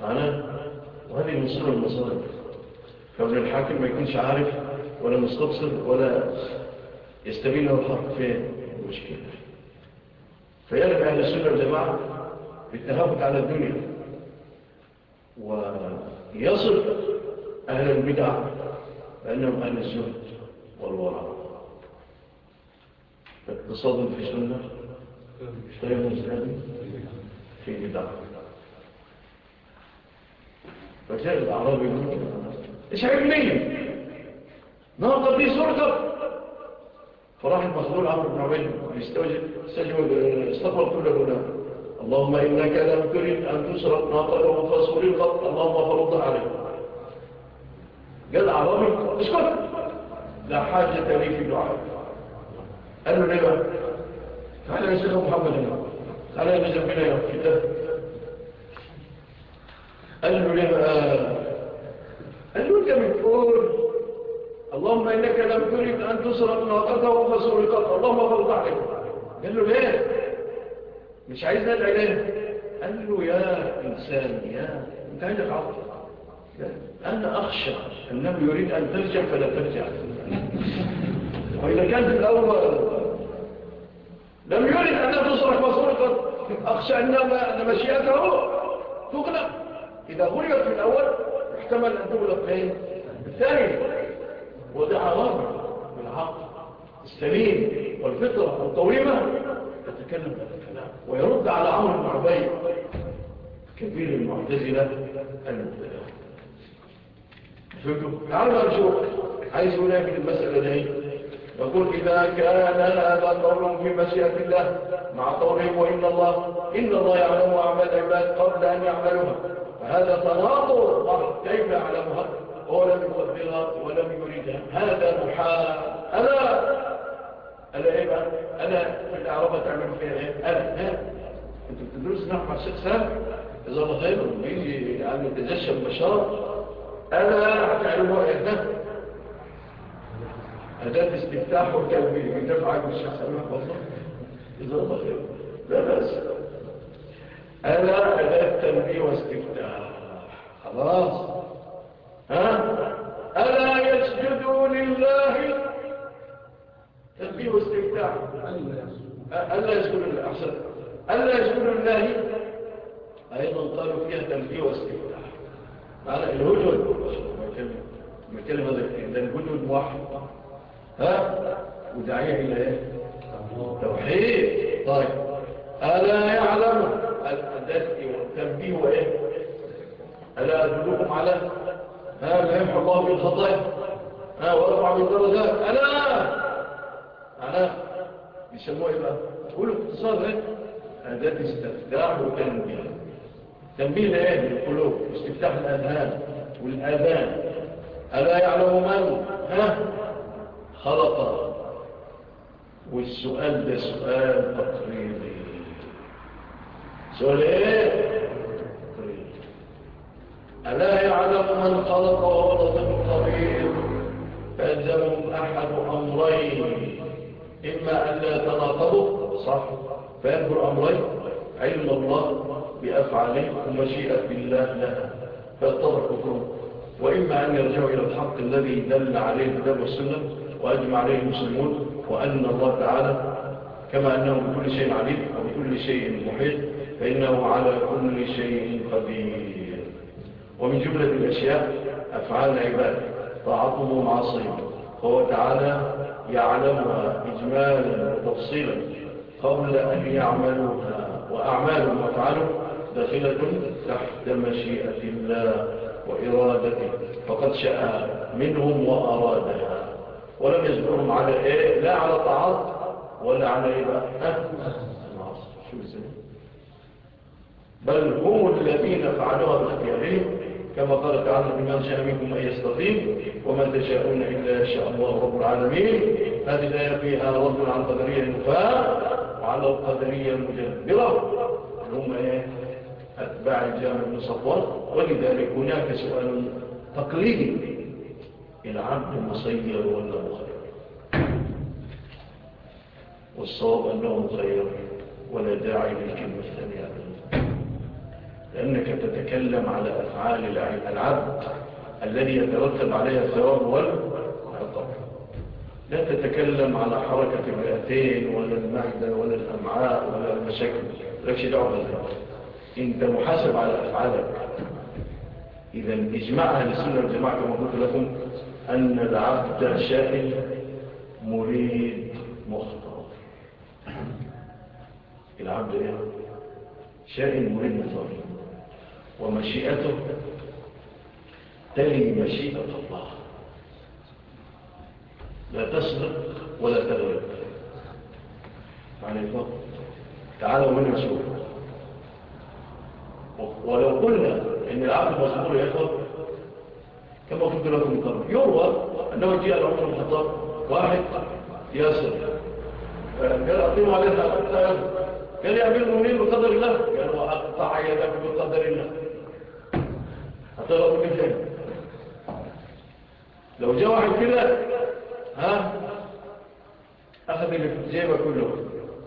معناه وهذه من صور المصائب. كون الحاكم ما يكونش عارف ولا مستبصر ولا يستبين الحق فين المشكلة؟ فيرجع أهل السنة والجماعة بالتهافت على الدنيا. ويصف أهل البدع بأنهم أهل الزهد والوراء. فاقتصاد في سنة خير مسلم في بدع. فجاء الأعرابي يقول إيش عيبني ناقض دي سرقة فراح المخلول عمرو بن عبيد يستوجب استجوب استقبل كل هنا؟ اللهم إنك لم تريد أن تسرق ناقته فسرقت اللهم فرض عليه. قال عربي اسكت لا حاجة لي في دعاء قال له ليه يا شيخ محمد هنا. تعالى يا نجم بنا يا كتاب قال له بقى؟ قال له انت بتقول اللهم إنك لم تريد أن تسرق ناقته فسرقت اللهم فرض عليه. قال له ليه؟ مش عايز ليه قال له يا إنسان يا أنت عندك عقل أنا أخشى أنه يريد أن ترجع فلا ترجع. وإذا كان في الأول لم يريد أن تسرق فسرقت أخشى أن مشيئته تغلق. إذا غلقت في الأول احتمل أن تغلق فين؟ الثاني وده عرابي بالعقل. السليم والفطرة القويمة يتكلم الكلام. ويرد على عمر بن عبيد كبير المعتزلة فهمتوا؟ تعالوا نشوف عايز يقول المسألة دي يقول إذا كان هذا قول في مشيئة الله مع قوله وإن الله إن الله يعلم أعمال العباد قبل أن يعملوها. فهذا تناقض كيف يعلمها؟ هو لم يقدرها ولم يريدها. هذا محال. أنا أنا إيه بقى؟ في الأعرابة تعمل فيها إيه؟ أنا ها؟ أنتوا بتدرس نحو مع الشيخ سام إذا الله خير. بيجي عن يتجشى بشار أنا هتعلمه إيه؟ ده أداة استفتاح وكلمي يدفع عن الشيخ سام والله إذا الله خير. لا بس أنا أداة تنبيه واستفتاح. خلاص. ها؟ ألا يسجدوا لله تنبيه واستفتاح ألا يسجدوا لله أحسن. ألا يسجدوا لله أيضا قالوا فيها تنبيه واستفتاح معنى الهجل ما كلمة هذا ده الهجل موحد ها؟ ودعيه إلى إيه؟ توحيد. طيب. ألا يعلم التنبيه وإيه؟ ألا أدلكم على؟ ها؟ لا يمحى الله بالخطايا ها؟ ورفع بالدرجات. ألا! أنا بيسموه إيه بقى؟ قولوا اختصار إيه أداة استفتاح وتنبيه. تنبيه لأهل القلوب استفتاح الأذهان والآذان. ألا يعلم من؟ ها؟ خلق. والسؤال ده سؤال تقريبي سؤال إيه؟ تقريبي ألا يعلم من خلق وهو لطيف الخبير فيلزمهم أحد أمرين. إما أن لا يتناقضوا صح. فينظر أمرين علم الله بأفعاله ومشيئة الله لها فيتضح كفرهم. وإما أن يرجعوا إلى الحق الذي دل عليه الكتاب والسنة وأجمع عليه المسلمون وأن الله تعالى كما أنه بكل شيء عليم وبكل شيء محيط فإنه على كل شيء قدير. ومن جملة الأشياء أفعال العباد طاعته معصية فهو تعالى يعلمها إجمالا وتفصيلا قبل أن يعملوها وأعمالهم وأفعالهم داخلة تحت مشيئة الله وإرادته. فقد شاء منهم وأرادها. ولم يجبرهم على إيه؟ لا على طاعات ولا على إيه شو بل هم الذين فعلوها باختيارهم كما قال تعالى بمن شاء منكم أن يستقيم وما تشاءون إلا شاء الله رب العالمين. هذه الآية فيها رد عن قدرية النفاق وعلى القدرية المجبرة هم إيه؟ أتباع الجامع بن صفوان ولذلك هناك سؤال تقليدي. العبد مسير ولا مخير والصواب أنه مخير ولا داعي للكلمة الثانية لأنك تتكلم على أفعال العبد. الذي يترتب عليها الثواب والعقاب لا تتكلم على حركة الرئتين ولا المعدة ولا الأمعاء ولا المشاكل. لكش دعوة بالذات أنت محاسب على أفعالك. إذا إجماع أهل السنة والجماعة كما قلت لكم أن العبد شائل مريد مختار العبد إيه؟ شائل مريد مختار ومشيئته تلي مشيئة الله. لا تسبق ولا تغلب معنى الفضل. تعالوا من نشوف ولو قلنا إن العبد يا إخوة كما قلت لكم من قبل يروى أنه جاء العمر الخطاب واحد ياسر. قال اطيعوا عليها اقطع قال يا أمير المؤمنين بقدر الله. قال وأقطع يدك بقدر الله. هتغلب من فين لو جاء واحد كده ها؟ في جيبه كله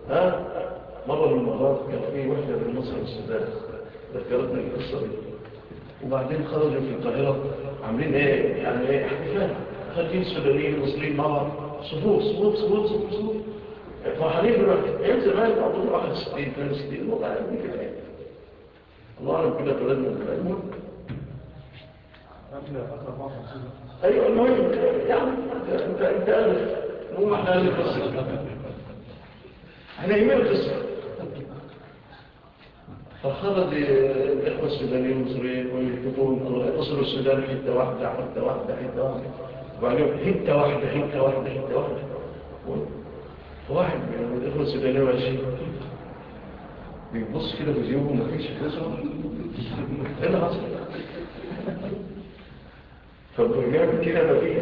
ها؟ مرة من المرات كان في وحدة من مصر والسودان. ذكرتنا القصة دي. وبعدين خرجوا في القاهرة. عاملين إيه؟ يعني إيه؟ احتفال خارجين السودانيين المصريين مع صفوف صفوف صفوف صفوف صفوف. فرحانين دلوقتي أيام زمان؟ بعضهم 61 62 الوضع يعني كده. الله أعلم كده اتولدنا المهم أيوه المهم. يعني انت انت الف المهم إحنا الف قصة. إحنا يهمنا القصة فخرج الإخوة السودانيين المصريين ويكتبون يتصلوا السودان حتة واحدة حتة واحدة حتة واحدة. وبعدين حتة واحدة حتة واحدة حتة واحدة. واحد من الإخوة السودانيين ماشي. بيبص كده في جيوبه مفيش فلوسه إيه اللي حصل؟ فبرجاب كده مفيش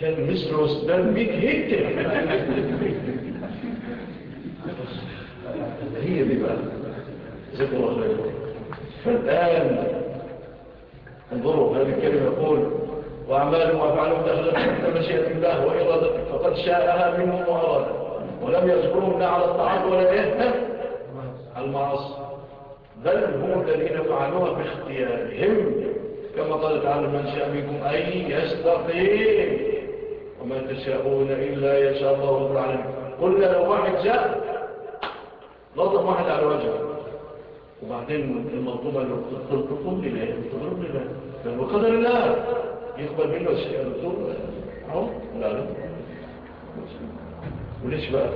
كان مصر والسودان 100 هكتر هي دي بقى. ذكر الله خير فالآن انظروا هذه الكلمة يقول وأعمالهم وأفعالهم دخلت تحت مشيئة الله وإرادته فقد شاءها منهم وأراده ولم يذكرهم لا على الطاعات ولا إيه المعاصي. بل هم الذين فعلوها باختيارهم. كما قال تعالى من شاء منكم أي يستقيم وما تشاءون إلا يشاء الله رب العالمين. قلنا لو واحد جاء لطم واحد على وجهه. وبعدين المنظومة اللي تطلب لله تضرب لله بقدر الله. يقبل منه الشيء. أهو لا لا. وليش بقى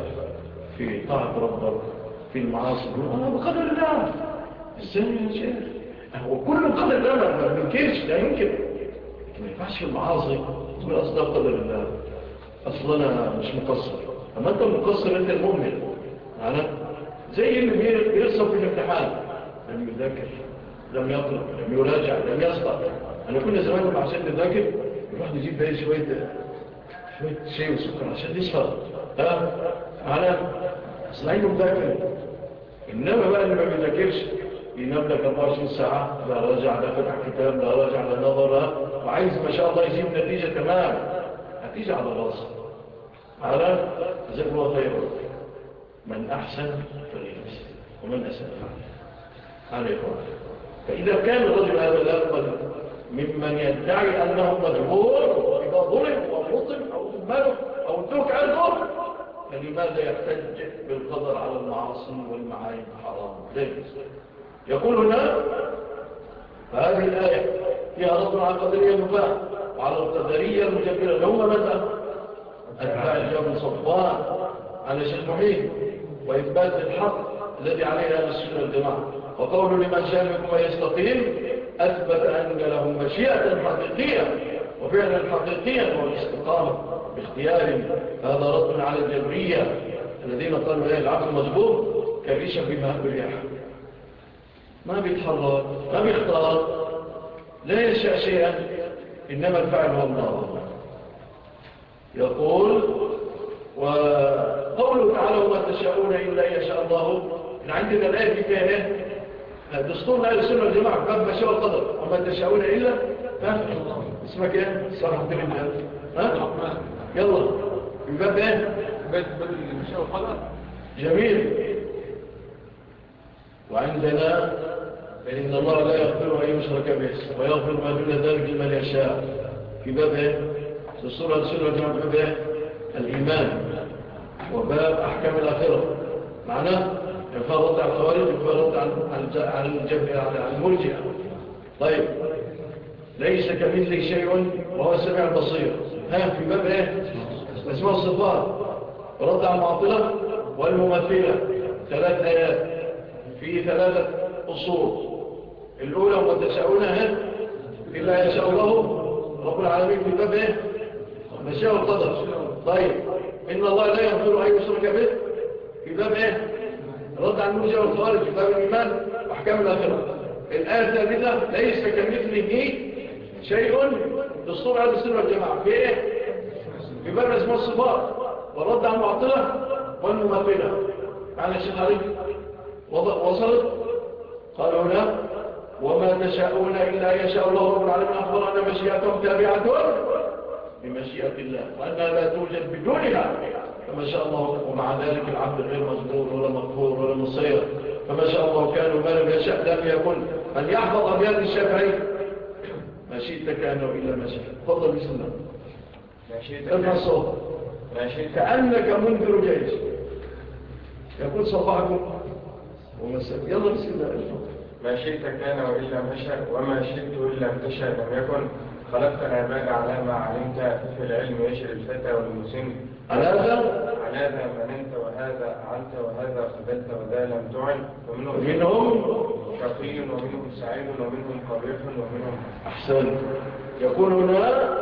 في طاعة ربك في المعاصي؟ أنا بقدر الله. إزاي يا شيخ؟ هو كله بقدر الله ما بنكرش لا يمكن ما ينفعش في المعاصي تقول أصلا بقدر الله. أصلا أنا مش مقصر. أما أنت مقصر أنت المؤمن. معنا زي اللي بيرسم في الامتحان. لم يذاكر لم يطلب لم يراجع لم يسطع أنا كنا زمان مع عشان نذاكر نروح نجيب بقى شوية شوية شيء وسكر عشان نسهر ها؟ معنا اصلعين مذاكر. إنما بقى اللي ما بيذاكرش ينام لك 24 ساعة لا راجع لا فتح كتاب لا راجع لا نظر وعايز ما شاء الله يجيب نتيجة تمام نتيجة على الرأس. على جزاك الله خيرا من أحسن فلينفسه ومن أسأل عليكم. فإذا كان الرجل هذا لا يقبل ممن يدعي أنه مجبور إذا ظلم ومطم أو ماله أو اتوك عنه فلماذا يحتج بالقدر على المعاصي والمعايب؟ حرام. ليه يقول هنا فهذه الآية فيها رد على القدرية المفاة وعلى القدرية المجبرة. هم ماذا أتباع الجبل صفوان على شيخ محيط وإثبات الحق الذي عليه أهل السنة والجماعة. وقول لمن شاء منكم يستقيم أثبت أن لهم مشيئة حقيقية وفعلا حقيقيا هو الاستقامة باختيار. هذا رد على الجبرية الذين قالوا له العبد المجبور كريشا بما الرياح. ما بيتحرك ما بيختار. لا يشاء شيئا إنما الفعل هو الله. يقول وقوله تعالى وما تشاءون إلا يشاء الله. إن عندنا الآية في فيها إيه دستور أهل السنة والجماعة باب مشاء القدر. وما تشاءون إلا اسمك إيه؟ صراحة الرجال ها؟ يلا. باب إيه؟ باب المشاء والقدر جميل. وعندنا إن الله لا يغفر أن يشرك به ويغفر ما دون ذلك لمن يشاء. في باب إيه دستور أهل السنة والجماعة باب إيه الإيمان وباب أحكام الآخرة. معناه يفرط على الخوارج على الجبهة على المرجئة. طيب. ليس كمثل شيء وهو السميع البصير. ها في باب إيه اسمه الصفات. رد على المعطلة والممثلة ثلاث آيات. في ثلاثة أصول. الأولى ومتشاؤونها إلا يشاء الله رب العالمين في باب إيه مشاء القدر طيب إن الله لا يغفر أن يشرك به في باب إيه رد عن المرجع والخوارج في باب الإيمان وأحكام الآخرة. الآية الثالثة ليس كمثله شيء دستور هذا السنة والجماعة في إيه؟ في باب اسمه الصفات. ورد عن المعطلة والممثلة معنى الشيخ عليك وصلت؟ قالوا لا وما تشاءون إلا يشاء الله رب العالمين. أخبر أن مشيئتهم تابعة بمشيئة الله وأنها لا توجد بدونها. فما شاء الله ومع ذلك العبد غير مجبور ولا مغفور ولا مصير. فما شاء الله كان ما لم يشاء لم يكن. من يحفظ أبيات الشافعي ما شئت كان إلا ما شئت. تفضل بسم الله. ارفع الصوت. كأنك منذر جيش. يقول صباحكم ومساء يلا بسم الله. الفضل ما شئت كان وإلا مشى وما شئت إلا انتشى لم يكن. خلقت العباد على ما علمت. في العلم يشر الفتى والمسن. على هذا مننت وهذا أعنت وهذا قبلت وذا لم تعن. ومنهم منهم شقي ومنهم سعيد ومنهم قبيح ومنهم أحسن. يقول هنا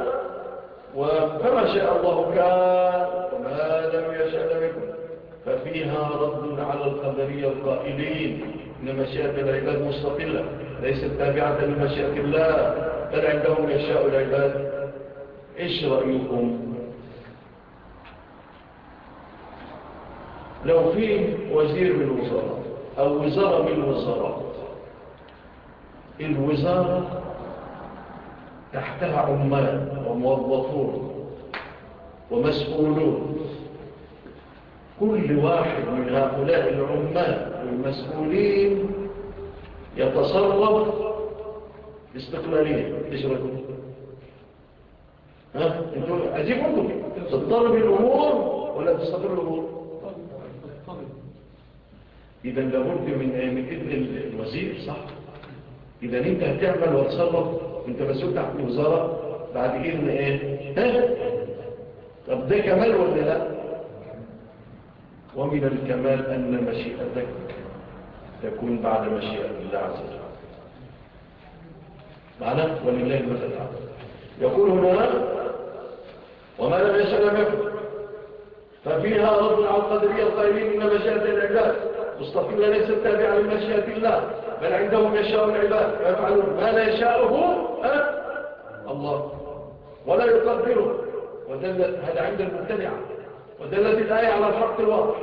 وكما شاء الله كان وما لم يشاء لم يكن. ففيها رد على القدرية القائلين. إن مشيئة العباد مستقلة ليست تابعة لمشيئة الله بل عندهم يشاء العباد. إيش رأيكم لو في وزير من الوزراء أو وزارة من الوزراء الوزارة تحتها عمال وموظفون ومسؤولون كل واحد من هؤلاء العمال والمسؤولين يتصرف باستقلالية رأيكم؟ ها؟ أنتوا أنتم تضطرب الأمور ولا تستقر الأمور؟ إذا لابد من من إذن الوزير صح إذا أنت هتعمل وتصرف أنت مسؤول تحت الوزارة بعد إذن إيه ها طب ده كمال ولا لا ومن الكمال أن مشيئتك تكون بعد مشيئة الله عز وجل. معنى؟ ولله المثل يقول هنا وما لم يشأ لم يكن. ففيها رد على القدرية القائلين إن مشيئة العباد مستقلة ليست تابعة لمشيئة الله بل عندهم يشاء العباد ويفعلون ما لا يشاءه؟ الله. ولا يقدره. هذا عند المبتدعة ودلت الآية على الحق الواضح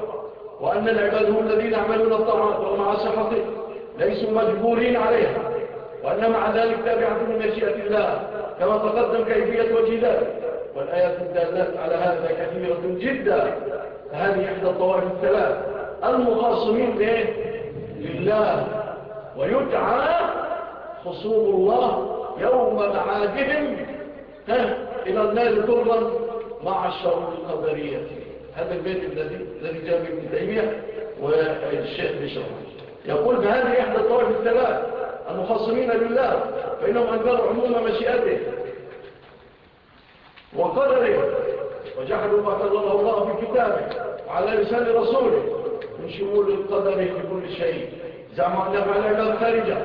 وأن العباد هم الذين يعملون الطاعات والمعاصي حقيقة ليسوا مجبورين عليها وأن مع ذلك تابعة لمشيئة الله كما تقدم كيفية وجه ذلك والآيات الدالات على هذا كثيرة جدا فهذه إحدى الطوائف الثلاث المخاصمين لله ويدعى خصوم الله يوم معادهم إلى النار طرا مع الشر القدرية. هذا البيت الذي الذي جاء ابن تيمية والشيخ بشر يقول بهذه إحدى الطوائف الثلاث المخصمين لله فإنهم أنكروا عموم مشيئته. وقدره وجحدوا ما قدره الله في كتابه وعلى لسان رسوله من شمول القدر في كل شيء. زعموا أن يفعل عباد خارجة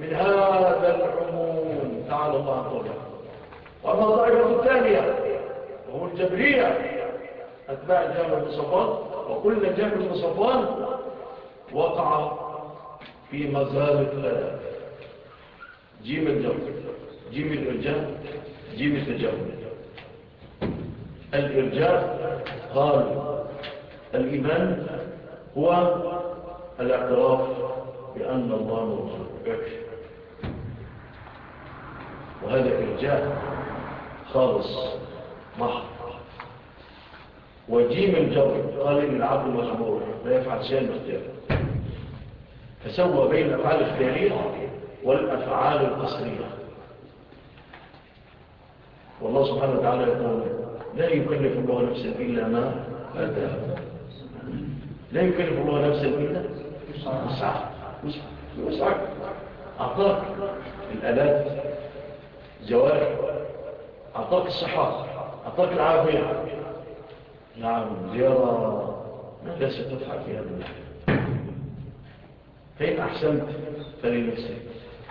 من هذا العموم. تعالى الله عنه وأما الطائفة الثانية وهو الجبرية. أتباع الجامع بن صفوان وكل الجامع بن صفوان وقع في مزال الثلاث جيم الجو جيم الإرجاء جيم التجهم الإرجاء قال الإيمان هو الاعتراف بأن الله موجود وهذا إرجاء خالص محض. وجيم الجبر قال إن العبد مجبور لا يفعل شيئا باختيار فسوى بين الأفعال الاختيارية والأفعال القصرية. والله سبحانه وتعالى يقول لا يكلف الله نفسا إلا ما أتاها. لا يكلف الله نفسا إلا وسعك وسعك أعطاك الألات جوارح أعطاك الصحة أعطاك العافية. نعم زيارة ستفعل في هذا النحو فإن أحسنت فلنفسك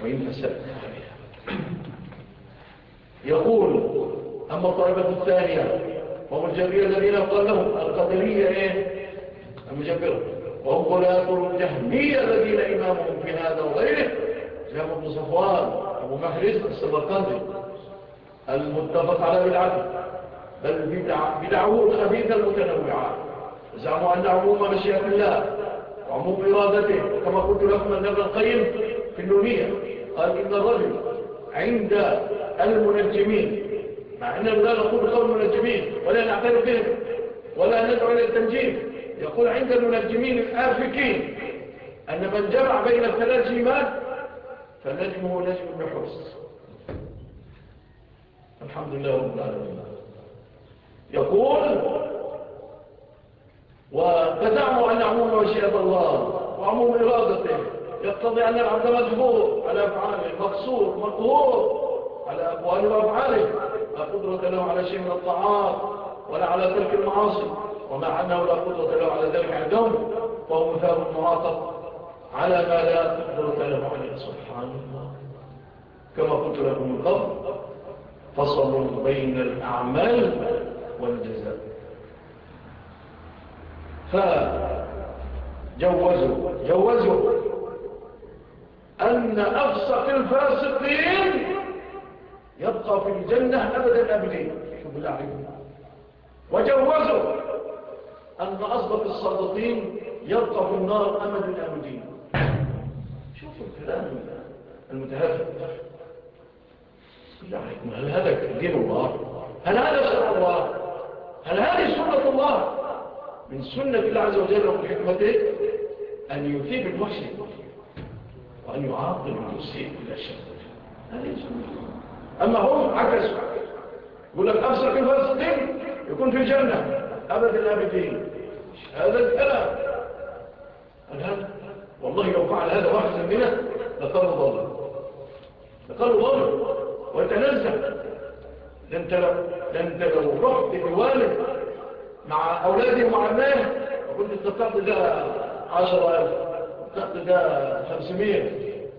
وإن أسأت عليها. يقول أما الطائفة الثانية وهم الجبرية الذين قال لهم القدرية إيه؟ المجبرة. وهم قلاة الجهمية الذين إمامهم في هذا وغيره. جامع بن صفوان أبو محرز السبقاني المتفق على بالعدل. بل بدعوه الخبيثة المتنوعات زعموا أن عموم مشيئة الله وعموم إرادته كما قلت لكم أن ابن القيم في النونية قال إن الرجل عند المنجمين مع أننا لا نقول قول المنجمين ولا نعترف بهم ولا ندعو إلى التنجيم. يقول عند المنجمين الآفكين أن من جمع بين الثلاث جيمات فالنجم هو نجم بحرص الحمد لله رب العالمين. يقول وتزعموا أن عموم مشيئة الله وعموم إرادته يقتضي أن العبد مجبور على أفعاله مقصور مقهور على أقواله وأفعاله لا قدرة له على شيء من الطعام ولا على ترك المعاصي ومع أنه لا قدرة له على ذلك عندهم فهو مثال المعاطف على ما لا قدرة له عليه. سبحان الله كما قلت لكم من قبل فصل بين الأعمال والجزاء. فجوزوا جوزوا أن أفسق الفاسقين يبقى في الجنة أبدا الأبدين شوف الأعلم وجوزوا أن أصدق الصادقين يبقى في النار أمد الأبدين شوفوا الكلام المتهافت هل هذا دين الله؟ هل هذا شرع الله؟ هل هذه سنة الله؟ من سنة الله عز وجل ومن حكمته أن يثيب المحسن وأن يعاقب المسيء بلا شك هذه سنة أما هم عكسوا يقول لك أفسر في الفاسقين يكون في الجنة. أبد الأبدين. هذا الكلام. هذا؟ والله لو فعل هذا واحد مننا لقالوا ضل. لقالوا ضل. ويتنزل لأنت لو, لأنت لو رحت بوالد مع أولادي ومع الناس وكنت استطعت ده عشر ألف استطعت ده خمسمية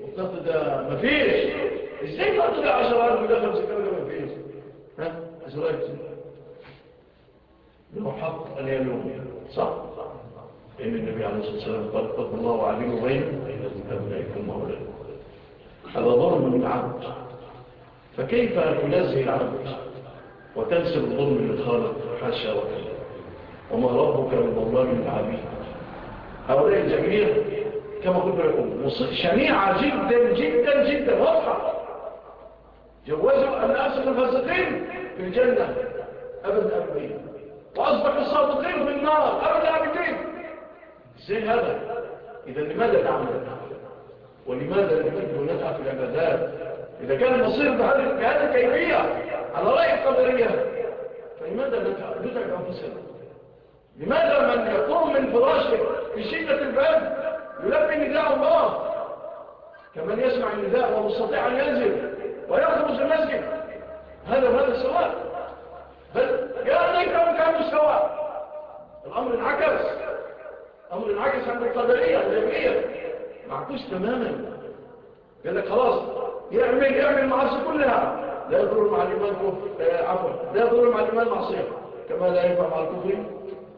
استطعت ده مفيش إزاي تعطي ده عشر ألف وده خمسمية وده مفيش ها إسرائيل لو حق اليالون صح إن النبي عليه الصلاة والسلام قال قد الله عليم بين أبنائكم وأولادكم هذا ظلم من العبد فكيف تنزه العبد وتنسب الظلم للخالق حاشا وكذا وما ربك من ظلام العبيد هؤلاء الجميع كما قلت لكم شنيعة جدا جدا جدا واضحة. جوزوا الناس الفاسقين في الجنة. أبد أبدين. وأصبح الصادقين في النار. أبد أبدين. إزاي هذا؟ إذا لماذا نعمل ولماذا نحب ونسعى في العبادات؟ إذا كان المصير بهذه الكيفية على رأي القدرية فلماذا نتعب أنفسنا؟ لماذا من يقوم من فراشه في شدة الباب يلبي نداء الله؟ كمن يسمع النداء ومستطيع أن ينزل ويخرج المسجد. هذا وهذا سواء بل يا ليتهم كانوا سواء. الأمر انعكس. أمر انعكس عند القدرية الجمعية معكوس تماما. قال لك خلاص. يعمل يعمل المعاصي كلها. لا يضر مع الإيمان كفر آه، عفوا لا يضر مع الإيمان معصية. كما لا ينفع مع الكفر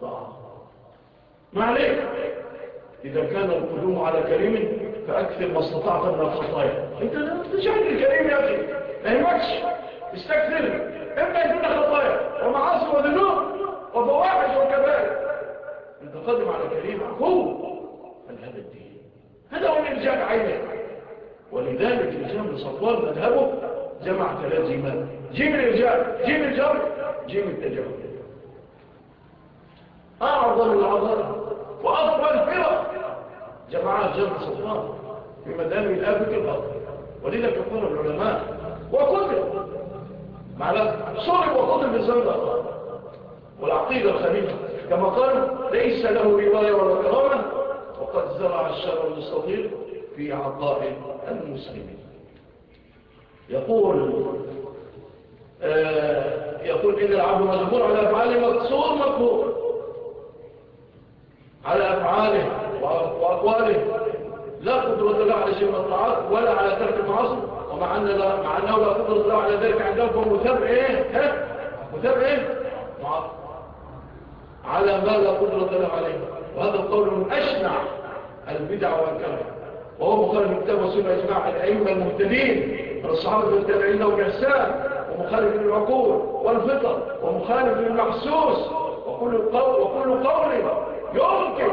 طاعة. ما عليك؟ إذا كان القدوم على كريم فأكثر ما استطعت من الخطايا. أنت تجعل الكريم يا أخي. ما يهمكش. استكثر. إما يكون خطايا ومعاصي وذنوب وفواحش وكبائر. أنت قدم على كريم عفو هذا الدين. هذا هو الإرجاع عينه ولذلك الإسلام صفوان مذهبه جمع ثلاث جيمات جيم الإرجاع جيم الجر جيم التجرب أعظم العظام وأفضل الفرق. جماعات جمع صفوان في مدام الآب في الأرض ولذلك يقول العلماء وكتب معنى صرب وكتب بالزنبق والعقيدة الخليفة كما قال ليس له رواية ولا كرامة وقد زرع الشر المستطير في عطاء المسلمين. يقول آه يقول إن العبد مجبور على أفعاله مكسور مكبور على أفعاله وأقواله. لا قدرة له على شيء من الطاعات ولا على ترك المعاصي. ومع أن لا مع أنه لا قدرة له على ذلك عندهم فهو مثاب إيه؟ ها؟ مثاب إيه؟ على ما لا قدرة له عليه. وهذا القول من أشنع البدع والكلام. وهو مخالف الكتاب والسنة إجماع الأئمة المهتدين من الصحابة والتابعين والإحسان ومخالف للعقول والفطر ومخالف للمحسوس وكل قول, وكل قول يمكن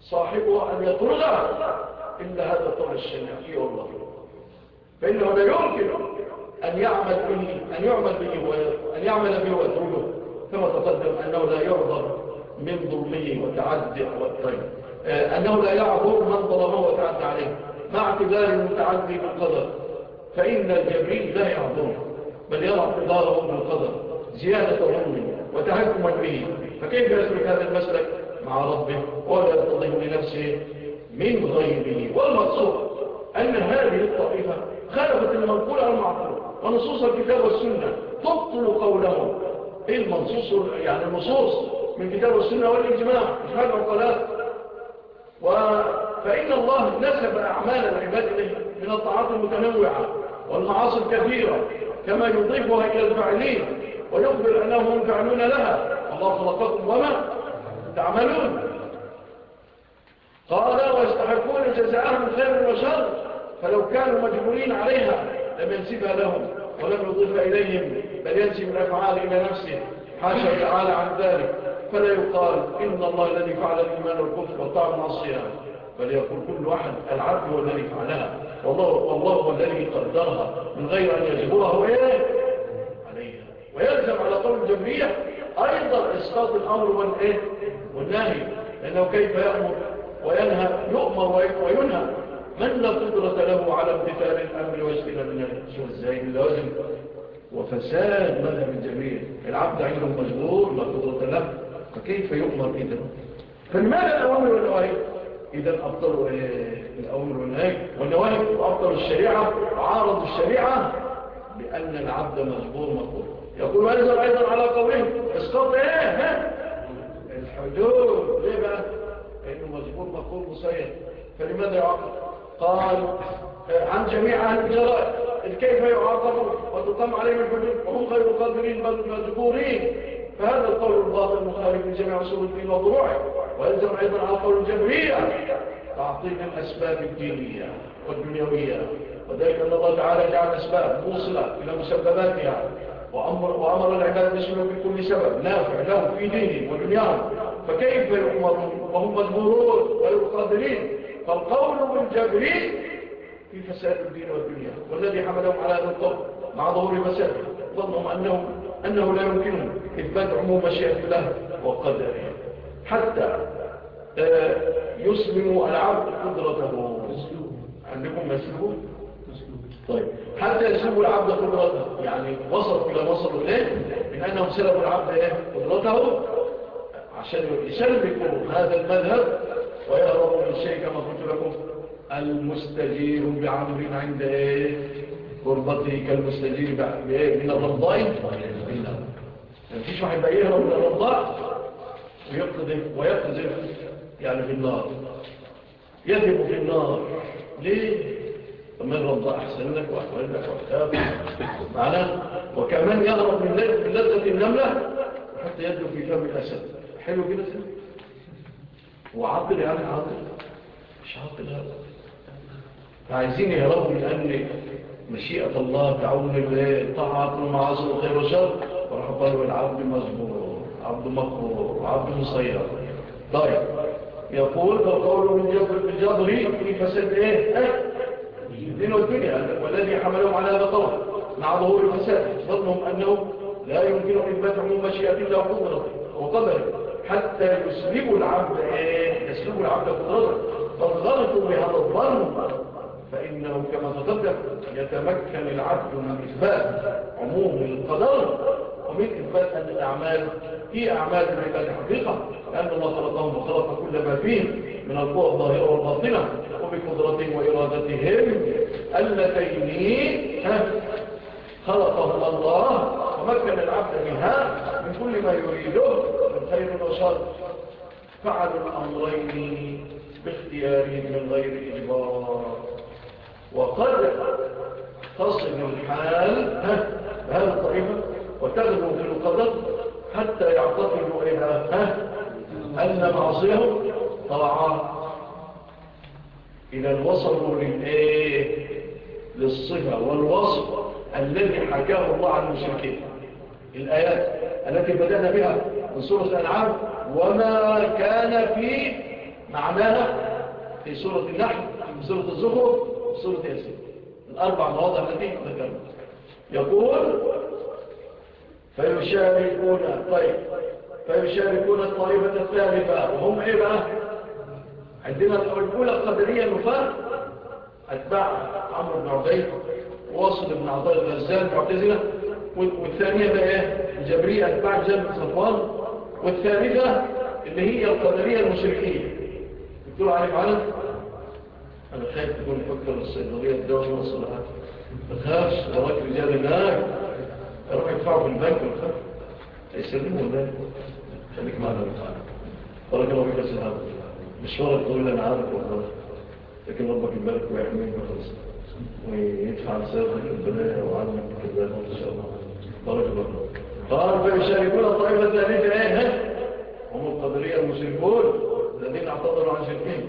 صاحبه أن يطرده. إلا هذا الطول الشنعي والله فإنه لا يمكن أن يعمل به أن يعمل به وأن يعمل به ويطرده. كما تقدم أنه لا يعذر من ظلمه وتعدي والطيب أنه لا يعذر من ظلمه وتعدى عليه مع اعتبار المتعدي بالقدر. فإن الجبريل لا يعذر بل يرى اعتباره بالقدر زيادة ظلمه وتحكما به فكيف يسلك هذا المسلك مع ربه ولا يرتضيه لنفسه من غيره؟ والمقصود أن هذه الطائفة خالفت المنقول على المعقول ونصوص الكتاب والسنة تبطل قولهم إيه المنصوص؟ يعني النصوص من كتاب السنة والإجماع إجماع العقلاء. فإن الله نسب أعمال العباد إليه من الطاعات المتنوعة والمعاصي الكثيرة كما يضيفها إلى الفاعلين ويخبر أنهم فعلون لها. الله خلقكم وما تعملون. قال ويستحقون جزاءهم خير وشر فلو كانوا مجبورين عليها لم ينسبها لهم ولم يضيف إليهم بل ينسب الأفعال إلى نفسه. حاشا تعالى عن ذلك. فلا يقال إن الله الذي فعل الإيمان والكفر والطعم معصيها بل يقول كل واحد العبد هو الذي فعلها والله, والله هو الذي قدرها من غير أن يجبره إيه عليها. ويلزم على قول الجمرية أيضا إسقاط الأمر والإيه والنهي لأنه كيف يأمر وينهى يؤمر وينهى. من لا قدرة له على امتثال الأمر النهي؟ شو إزاي اللازم وفساد مذهب الجميع العبد عنده مجبور لا قدرة له. فكيف يؤمر إذا فلماذا الأوامر والنواهي؟ إذا أبطلوا إيه؟ الأوامر والنواهي. والنواهي أبطلوا الشريعة وعارضوا الشريعة بأن العبد مجبور مقبول. يقول وينزل أيضا على قوله اسقط إيه؟ ها؟ الحدود. ليه بقى؟ لأنه مجبور مقبول مسير. فلماذا يعاقب؟ قال عن جميع أهل الجرائم كيف يعاقبون؟ وتقام عليهم الحدود. وهم غير قادرين بل مجبورين. القول الباطل مخالف لجميع أصول الدين وضروعه ويلزم أيضا على القول الجبريه تعطيل الاسباب الدينية والدنيوية. وذلك أن الله تعالى جعل أسباب موصلة إلى مسبباتها وأمر, وأمر العباد بسلوك بكل سبب نافع لهم في دينهم ودنياهم. فكيف يؤمرون وهم مجبورون غير قادرين فالقول بالجبر في فساد الدين والدنيا والذي حملهم على هذا القول مع ظهور فساد ظنهم أنه, أنه لا يمكنهم إثبات عموم مشيئة الله وقدره حتى آه، يسلموا العبد قدرته عندكم يسلمون طيب حتى يسلبوا العبد قدرته يعني وصلوا إلى وصلوا إليه من أنهم سلبوا العبد إيه؟ قدرته عشان يسلكوا هذا المذهب ويهربوا من الشيء كما قلت لكم المستجير بعمر عند إيه؟ قربته كالمستجير؟ من الرضاء يعني فيش واحد بقى يهرب من الرضاء ويقذف ويقذف يعني في النار. يذهب في النار. ليه؟ فمن رضى أحسن لك وأحوال لك وأحتاب معنا وكمان يهرب من لذة النملة حتى يدلو في فم الأسد. حلو كده وعاطل يعني عاطل. مش عاطل هذا. فعايزين يهربوا من أن مشيئة الله تعون الطاعات والمعاصي والخير والشر وراح قالوا العبد مزبور عبد مقرور عبد مصير طيب يقول فالقول من جبر الجبر في فسد إيه؟ الدين والدنيا. والذي حملهم على هذا الطور مع ظهور الفساد. ظنهم أنه لا يمكن إثبات عموم مشيئة الله وقدرته وقدره. حتى يسلبوا العبد إيه؟ يسلبوا العبد قدرته. فالغلطوا بهذا الظن فإنه كما تقدم يتمكن العبد من إثبات عموم القدر ومن إثبات أن الأعمال هي أعمال العباد حقيقة لأن الله خلقهم وخلق كل ما فيه من القوى الظاهرة والباطنة وبقدرتهم وإرادتهم اللتين خلقهما الله ومكن العبد منها من كل ما يريده من خير وشر. فعلوا الأمرين باختيارهم من غير إجبار. وقد تصل الحال بهذه الطريقة وتغلو في القدر حتى يعتقدوا إلى أن معصيهم طاعات إذا وصلوا للإيه؟ للصفة والوصف الذي حكاه الله عن المشركين. الآيات التي بدأنا بها من سورة الأنعام وما كان في معناها في سورة النحل في سورة الزخر في سورة ياسين الأربع مواضع التي ذكرنا. يقول فيشاركون طيب. فيشاركون الطائفة الثالثة وهم إيه بقى؟ عندنا الأولى القدرية النفاق أتباع عمرو بن عبيد واصل بن عطاء الغزال معتزلة والثانية بقى إيه؟ الجبرية أتباع جنب صفوان والثالثة اللي هي القدرية المشركية. قلتوا عليك معنا أنا خايف تكون فكر الصيدلية الدولة وصلها ما تخافش وراك رجال هناك يروح يدفعوا في البنك والخف هيسلموا ولا خليك معنا بارك الله فيك يا سلام مشوارك تقول أنا عارف والله. لكن ربك يبارك ويحميك وخلص ويدفع لسانك البلايا وعلمك كذلك إن شاء الله. بارك الله قال فيشاركون الطائفه الثالثه إيه هم القدريه المشركون الذين اعتذروا عن شركهم.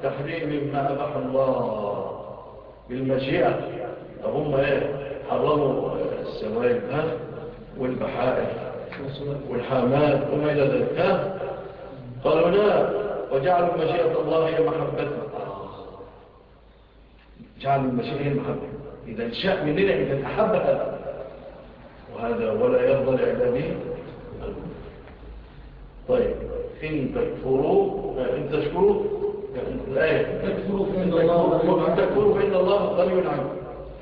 وتحريم ما اباح الله بالمشيئة. هم إيه؟ حرموا السوائل والبحائر والحامات وما إلى ذلك قالوا لا وجعلوا مشيئة الله هي محبتنا. جعلوا المشيئة هي محبة إذا شاء مننا إذا أحب هذا. وهذا ولا يرضى لعباده طيب إن تكفروا إن تشكروا الآية تكفروا فإن الله غني عنكم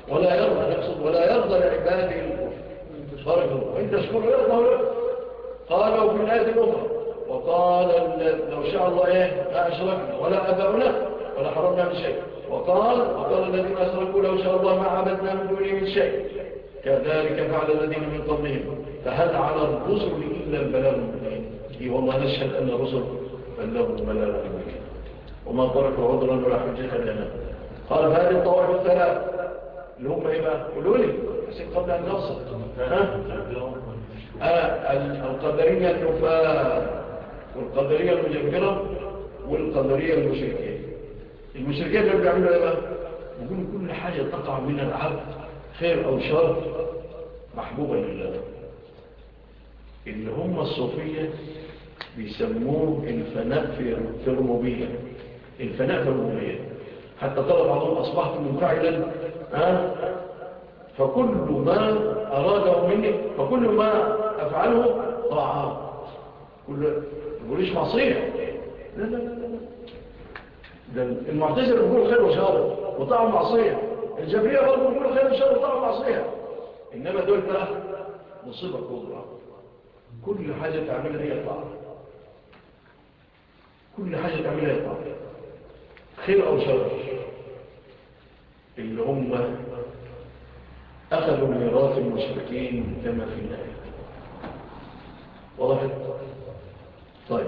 ولا يرضى يقصد ولا يرضى لعباده الكفر وإن تشكروا يرضى لك قالوا في الآية الأخرى وقال لو شاء الله إيه لا أشركنا ولا أبعنا ولا حرمنا من شيء وقال وقال الذين أشركوا لو شاء الله ما عبدنا من دونه من شيء كذلك فعل الذين من قبلهم فهل على الرسل إلا البلاغ المبين إيه والله نشهد أن الرسل بلغوا بلاغ المبين وما تركوا عذرا ولا حجة لنا قال فهذه الطوائف الثلاث. اللي هم إيه بقى؟ قولوا لي. عشان قبل أن نوصل آه القدرية النفاة والقدرية المجبرة والقدرية المشركين المشركين اللي بيعملوا إيه بقى؟ يقولوا كل حاجة تقع من العبد خير أو شر محبوبة لله. اللي هم الصوفية بيسموه الفناء في الربوبية. الفناء الربوبية حتى طلب بعضهم أصبحت منفعلا ها؟ فكل ما أراده مني فكل ما أفعله طاعات كل يقوليش معصية. لا لا لا لا. المعتزل يقولوا خير وشر وطاعوا معصية. الجبرية برضو يقولوا خير وشر وطاعوا معصية. إنما دول بقى مصيبة كبرى. كل حاجة تعملها هي طاعة. كل حاجة تعملها هي طاعة. خير أو شر؟ اللي هم أخذوا ميراث المشركين كما في الآية وضحت طيب.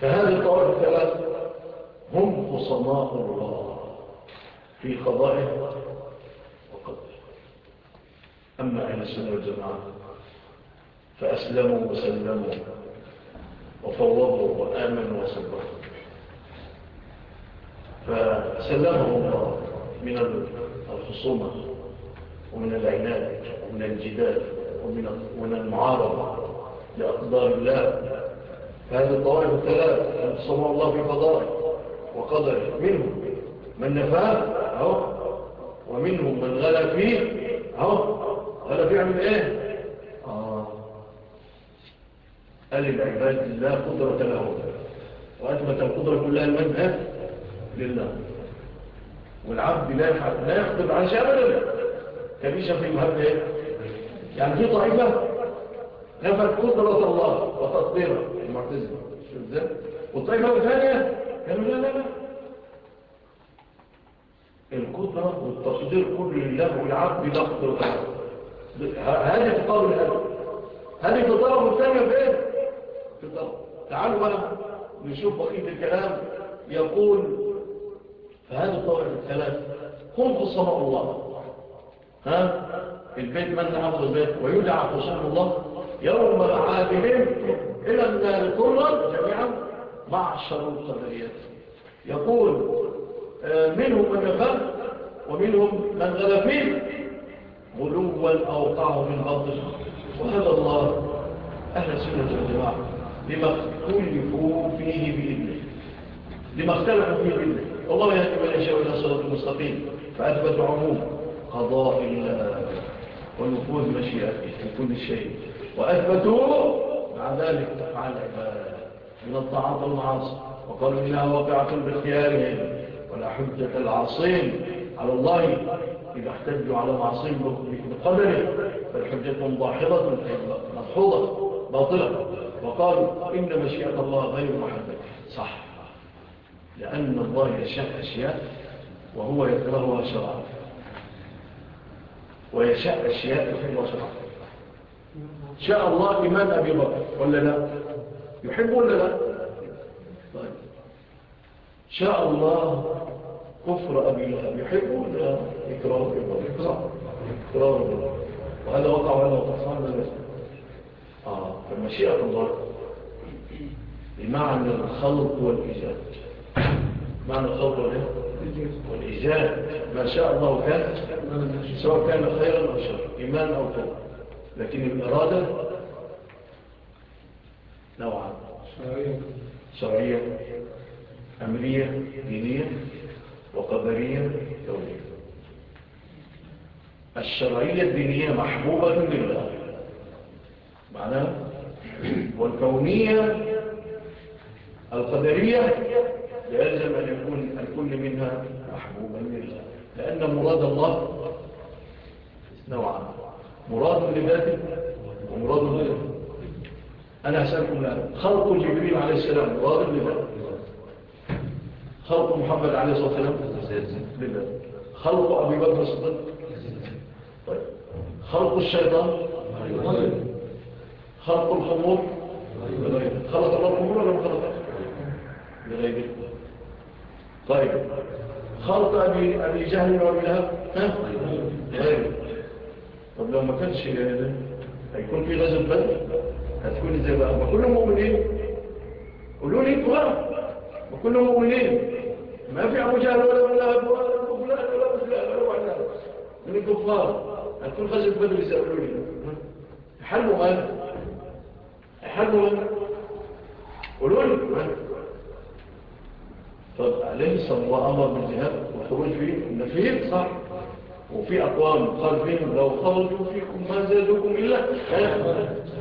فهذه الطوائف الثلاث هم خصماء الله في قضائه وقدره. أما أهل السنة والجماعة فأسلموا وسلموا وفوضوا وآمنوا وصبروا فسلمهم الله من الخصومة ومن العناد ومن الجدال ومن المعارضة لأقدار الله. فهذه الطوائف الثلاث انتصموا الله في قضائه وقدره منهم من نفاه أهو. ومنهم من غلى فيه أهو. غلى فيه عمل إيه؟ آه. قال العباد لا قدرة له وأثبت القدرة كلها المنهى لله. والعبد لا لا يقدر عن شيء أبدا. كبيشة في إيه؟ يعني في طائفة نفت قدرة الله وتقديره. المعتزلة. إزاي والطائفة الثانية قالوا لا لا لا. القدرة والتقدير كل لله والعبد لا قدرة هذه تطور هذا هذه تطور والثانية فين تطور تعالوا بقى نشوف بقية الكلام. يقول فهذه الطوائف الثلاث هم خصماء الله. ها؟ البيت من حفظ البيت ويدعى خصوم الله. يوم عادهم إلى النار كرا جميعا معشر القدريات يقول منهم من نفذ ومنهم من غلفين غلوا أوقعه من باطل وهذا الله. أهل السنة والجماعة. لما اختلفوا فيه بإذنه. لما اختلفوا فيه بإذنه. والله يهدي من يشاء إلى صراط المستقيم. فأثبت عموم قضاء الله ونفوذ مشيئته في كل شيء. وأثبتوا مع ذلك أفعال العباد من الطاعات والمعاصي وقالوا إنها واقعة باختيارهم. ولا حجة العاصين على الله إذا احتجوا على معصيهم بقدره فالحجة ضاحضة مضحوظة باطلة. وقالوا إن مشيئة الله غير محدد صح. لأن الله يشاء أشياء وهو يكرهها شرعا. ويشاء أشياء يحبها شرعا. شاء الله إيمان أبي بكر ولا لا؟ يحب ولا لا؟ طيب. شاء الله كفر أبي لهب يحب ولا إكرام إكرام إكرام وهذا وقع وهذا وقع. ولا آه. فمشيئة الله. بمعنى الخلق والإيجاد. معنى الخلق والإيجاد ما شاء الله كان سواء كان خيرا أو شر إيمان أو كفر لكن الإرادة نوعا. شرعية أمرية دينية وقدرية كونية الشرعية الدينية محبوبة لله. معناه والكونية القدرية يلزم أن يكون الكل منها محبوبا لله لأن مراد الله نوعا مراد لذاته ومراد غيره أنا أسألكم الآن خلق جبريل عليه السلام مراد لذاته خلق محمد عليه الصلاة والسلام لله خلق أبي بكر الصديق طيب خلق الشيطان خلق الخمور خلق الله الخمور ولا خلق لغيره طيب. خلق أبي, أبي جهل وأبي لهب. غيره طب لو ما كانش هيكون في غزو بدر؟ هتكون إزاي بقى؟ ما كلهم مؤمنين. قولوا لي أنتوا ما كلهم مؤمنين. ما في أبو جهل ولا أبو لهب ولا أبو فلان ولا أبو فلان ولا أبو علان من الكفار. هتكون غزو بدر يسالوا لي. يحاربوا ماذا يحاربوا ماذا قولوا لي. طب صلى الله أمر بالجهاد؟ والخروج فيه النفير صح. وفي أقوام قال فيهم لو خرجوا فيكم ما زادوكم إلا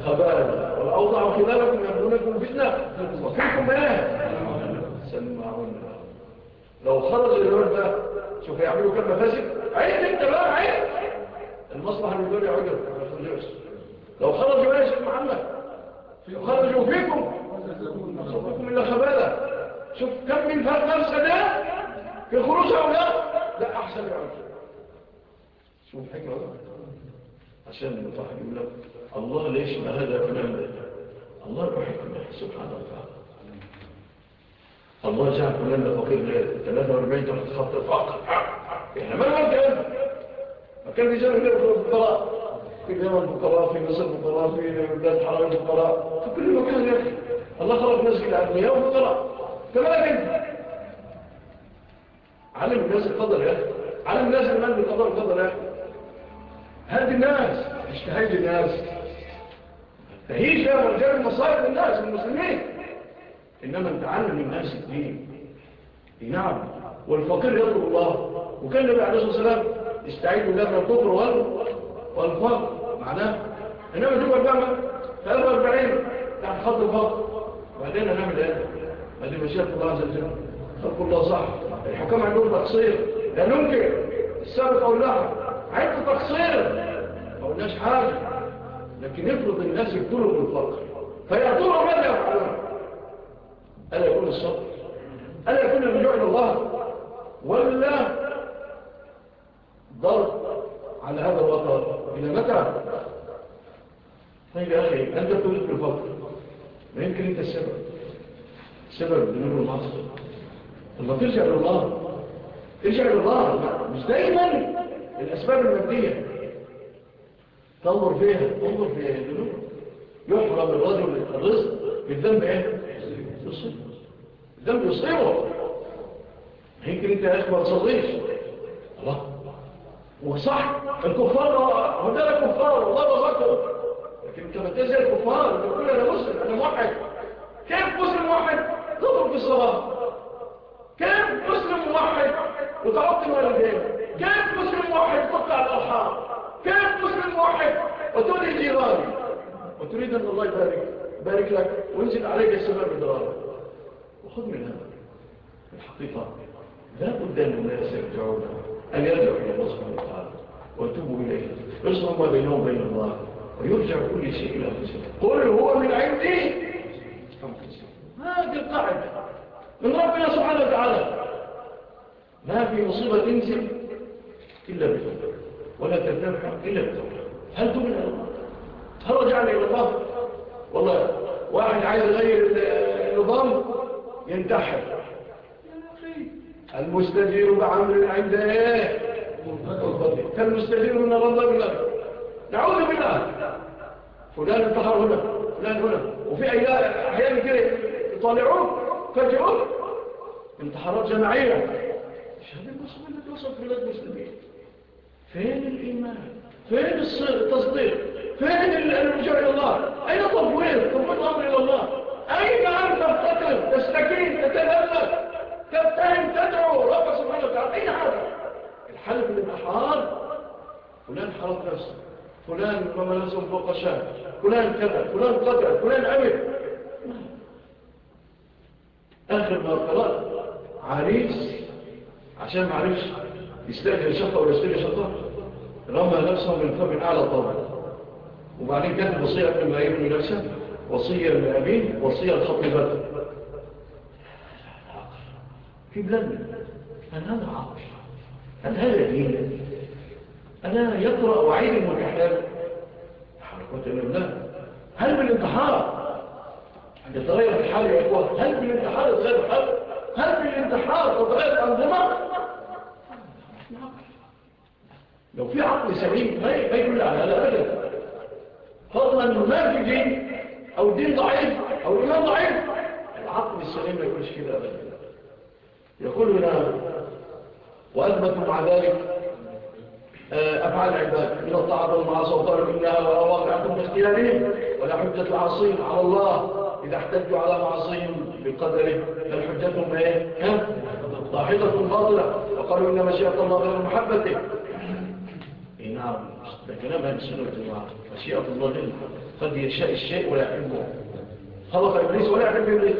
خبالا والأوضع خلالكم يبنونكم فتنة. وفيكم إيه سمعون لو خرج الرجل ده شوف يعملوا كم مفاسد عين أنت بقى عين المصلحة اللي دول يعجل لو خرجوا إيش محمد. خرجوا فيكم ما صدقكم إلا خبالا. شوف كم من فرق نفسه ده في خروج هؤلاء لا؟ أحسن يعرف شوف حكمة. عشان المطاح يقول لك الله ليش ما هذا فلان ده؟ الله بحكمة سبحانه وتعالى الله. جعل ده فقير غير 43 تحت خط الفقر. إحنا ما نقول كلام. ما كان في جانب الفقراء. في اليمن الفقراء في مصر الفقراء في بلاد الحرام الفقراء. في كل مكان يا أخي. الله خلق ناس كده وفقراء. انت علم الناس القدر يا أخي. علم الناس الايمان بالقدر القدر يا أخي. هدي الناس مش الناس. تهيج يا رجال المصائب الناس المسلمين. إنما انت علم الناس الدين. نعم. والفقير يطلب الله. وكان النبي عليه الصلاة والسلام يستعيد بالله من الكفر والفقر. معناه؟ إنما تبقى الجامعة 43 تحت خط الفقر وبعدين هنعمل إيه؟ هذه مشيئة الله عز وجل. خلق الله صح الحكام عندهم تقصير. لا ننكر. السابق أو لها عند تقصير. ما قلناش حاجة. لكن يفرض الناس يبتلوا بالفقر فيأتوا ماذا يفعلون؟ ألا يكون الصبر؟ ألا يكون الرجوع إلى الله؟ ولا ضرب على هذا الوطن. إلى متى؟ طيب يا أخي أنت تريد بالفقر ما يمكن أنت السبب. سبب ذنوب المعصية لما ترجع لله ترجع لله مش دايما. الأسباب المادية. تنظر فيها تنظر فيها الذنوب. يحرم الرجل الرزق بالذنب إيه؟ الذنب يصيبه. يمكن أنت يا أخي ما تصليش. الله. وصح الكفار هدى الكفار. والله رزقهم لكن أنت تزل الكفار. يقول أنا مسلم أنا موحد. كيف مسلم موحد؟ تضرب في الصلاة. كيف مسلم موحد وتعطي الوالدين كيف مسلم موحد تقطع الأرحام. كيف مسلم موحد وتؤذي الجيران. وتريد أن الله يبارك بارك لك وينزل عليك السماء بدرارة وخذ من هذا. الحقيقة لا بد أن الناس يرجعون. أن يرجعوا إلى الله سبحانه وتعالى. ويتوبوا إليه. يصنعوا ما بينهم بين الله. ويرجع كل شيء إلى أنفسهم. قل هو من عندي هذه القاعدة. من ربنا سبحانه وتعالى. ما في مصيبة تنزل إلا بتوبة. ولا ترتفع إلا بتوبة. هل تؤمن الله؟ هل رجعنا إلى الله؟ والله واحد عايز يغير النظام ينتحر. المستجير بعمل عند إيه؟ كالمستجير من الرضا نعوذ بالله. فلان انتحر هنا فلان هنا. وفي أحيان كده يطالعوك فجعوك انتحارات جماعية. مش هذه المصر التي وصلت بلاد المسلمين فين الإيمان؟ فين التصديق؟ فين الرجوع إلى الله؟ أين تطوير تطوير الأمر إلى الله. أين أن تفتقر تستكين تتذلل تبتهم تدعو رب سبحانه وتعالى؟ أين هذا؟ الحل في فلان حرق نفسه. فلان نفسه فوق شاب فلان كذا فلان قدر فلان عمل. آخر ما قرأت عريس عشان ما عرفش يستأجر شقة ولا يستأجر شقة رمى نفسه من فم أعلى طبعا وبعدين كانت وصية قبل ما يبني نفسه وصية لأبيه وصية لخطيبته في بلادنا هل هذا عقل هل هذا دين؟ أنا يقرأ وعيد المتحال حركة الله هل بالانتحار؟ يتغير الحال يا إخوة هل بالانتحار يتغير الحال هل بالانتحار تتغير الأنظمة؟ لو في عقل سليم ما يدل على هذا أبدا فضلا ما في دين أو الدين ضعيف أو الإيمان ضعيف العقل السليم ما يقولش كده أبدا. يقول هنا وأثبتوا مع ذلك أفعال العباد من الطاعة والمعاصي وطلب منها وواقعكم باختيارهم ولا حجة العاصين على الله. إذا احتجوا على معصيهم بقدره حجتهم إيه؟ ضاحكة باطلة. وقالوا إن مشيئة الله غير محبته. إيه نعم. ده كلام هذه السنة والجماعة مشيئة الله غير قد يشاء الشيء ولا يحبه. خلق إبليس ولا يحب إبليس.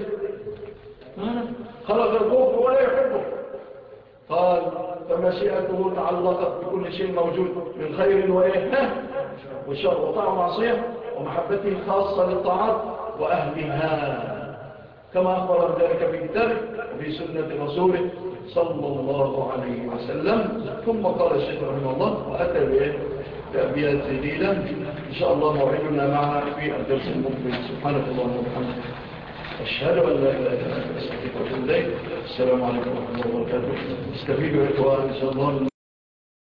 خلق الكفر ولا يحبه. قال فمشيئته تعلقت بكل شيء موجود من خير وإيه؟ وشر. وطاعة معصية ومحبته خاصة للطاعات. وأهلها كما أخبر ذلك في كتابه وفي سنة رسوله صلى الله عليه وسلم. ثم قال الشيخ رحمه الله وأتى بأبيات جديدة. إن شاء الله موعدنا معها في الدرس المقبل. سبحانك اللهم وبحمدك. أشهد أن لا إله إلا أنت أستغفرك وأتوب إليك. السلام عليكم ورحمة الله وبركاته. استفيدوا إخوان إن شاء الله.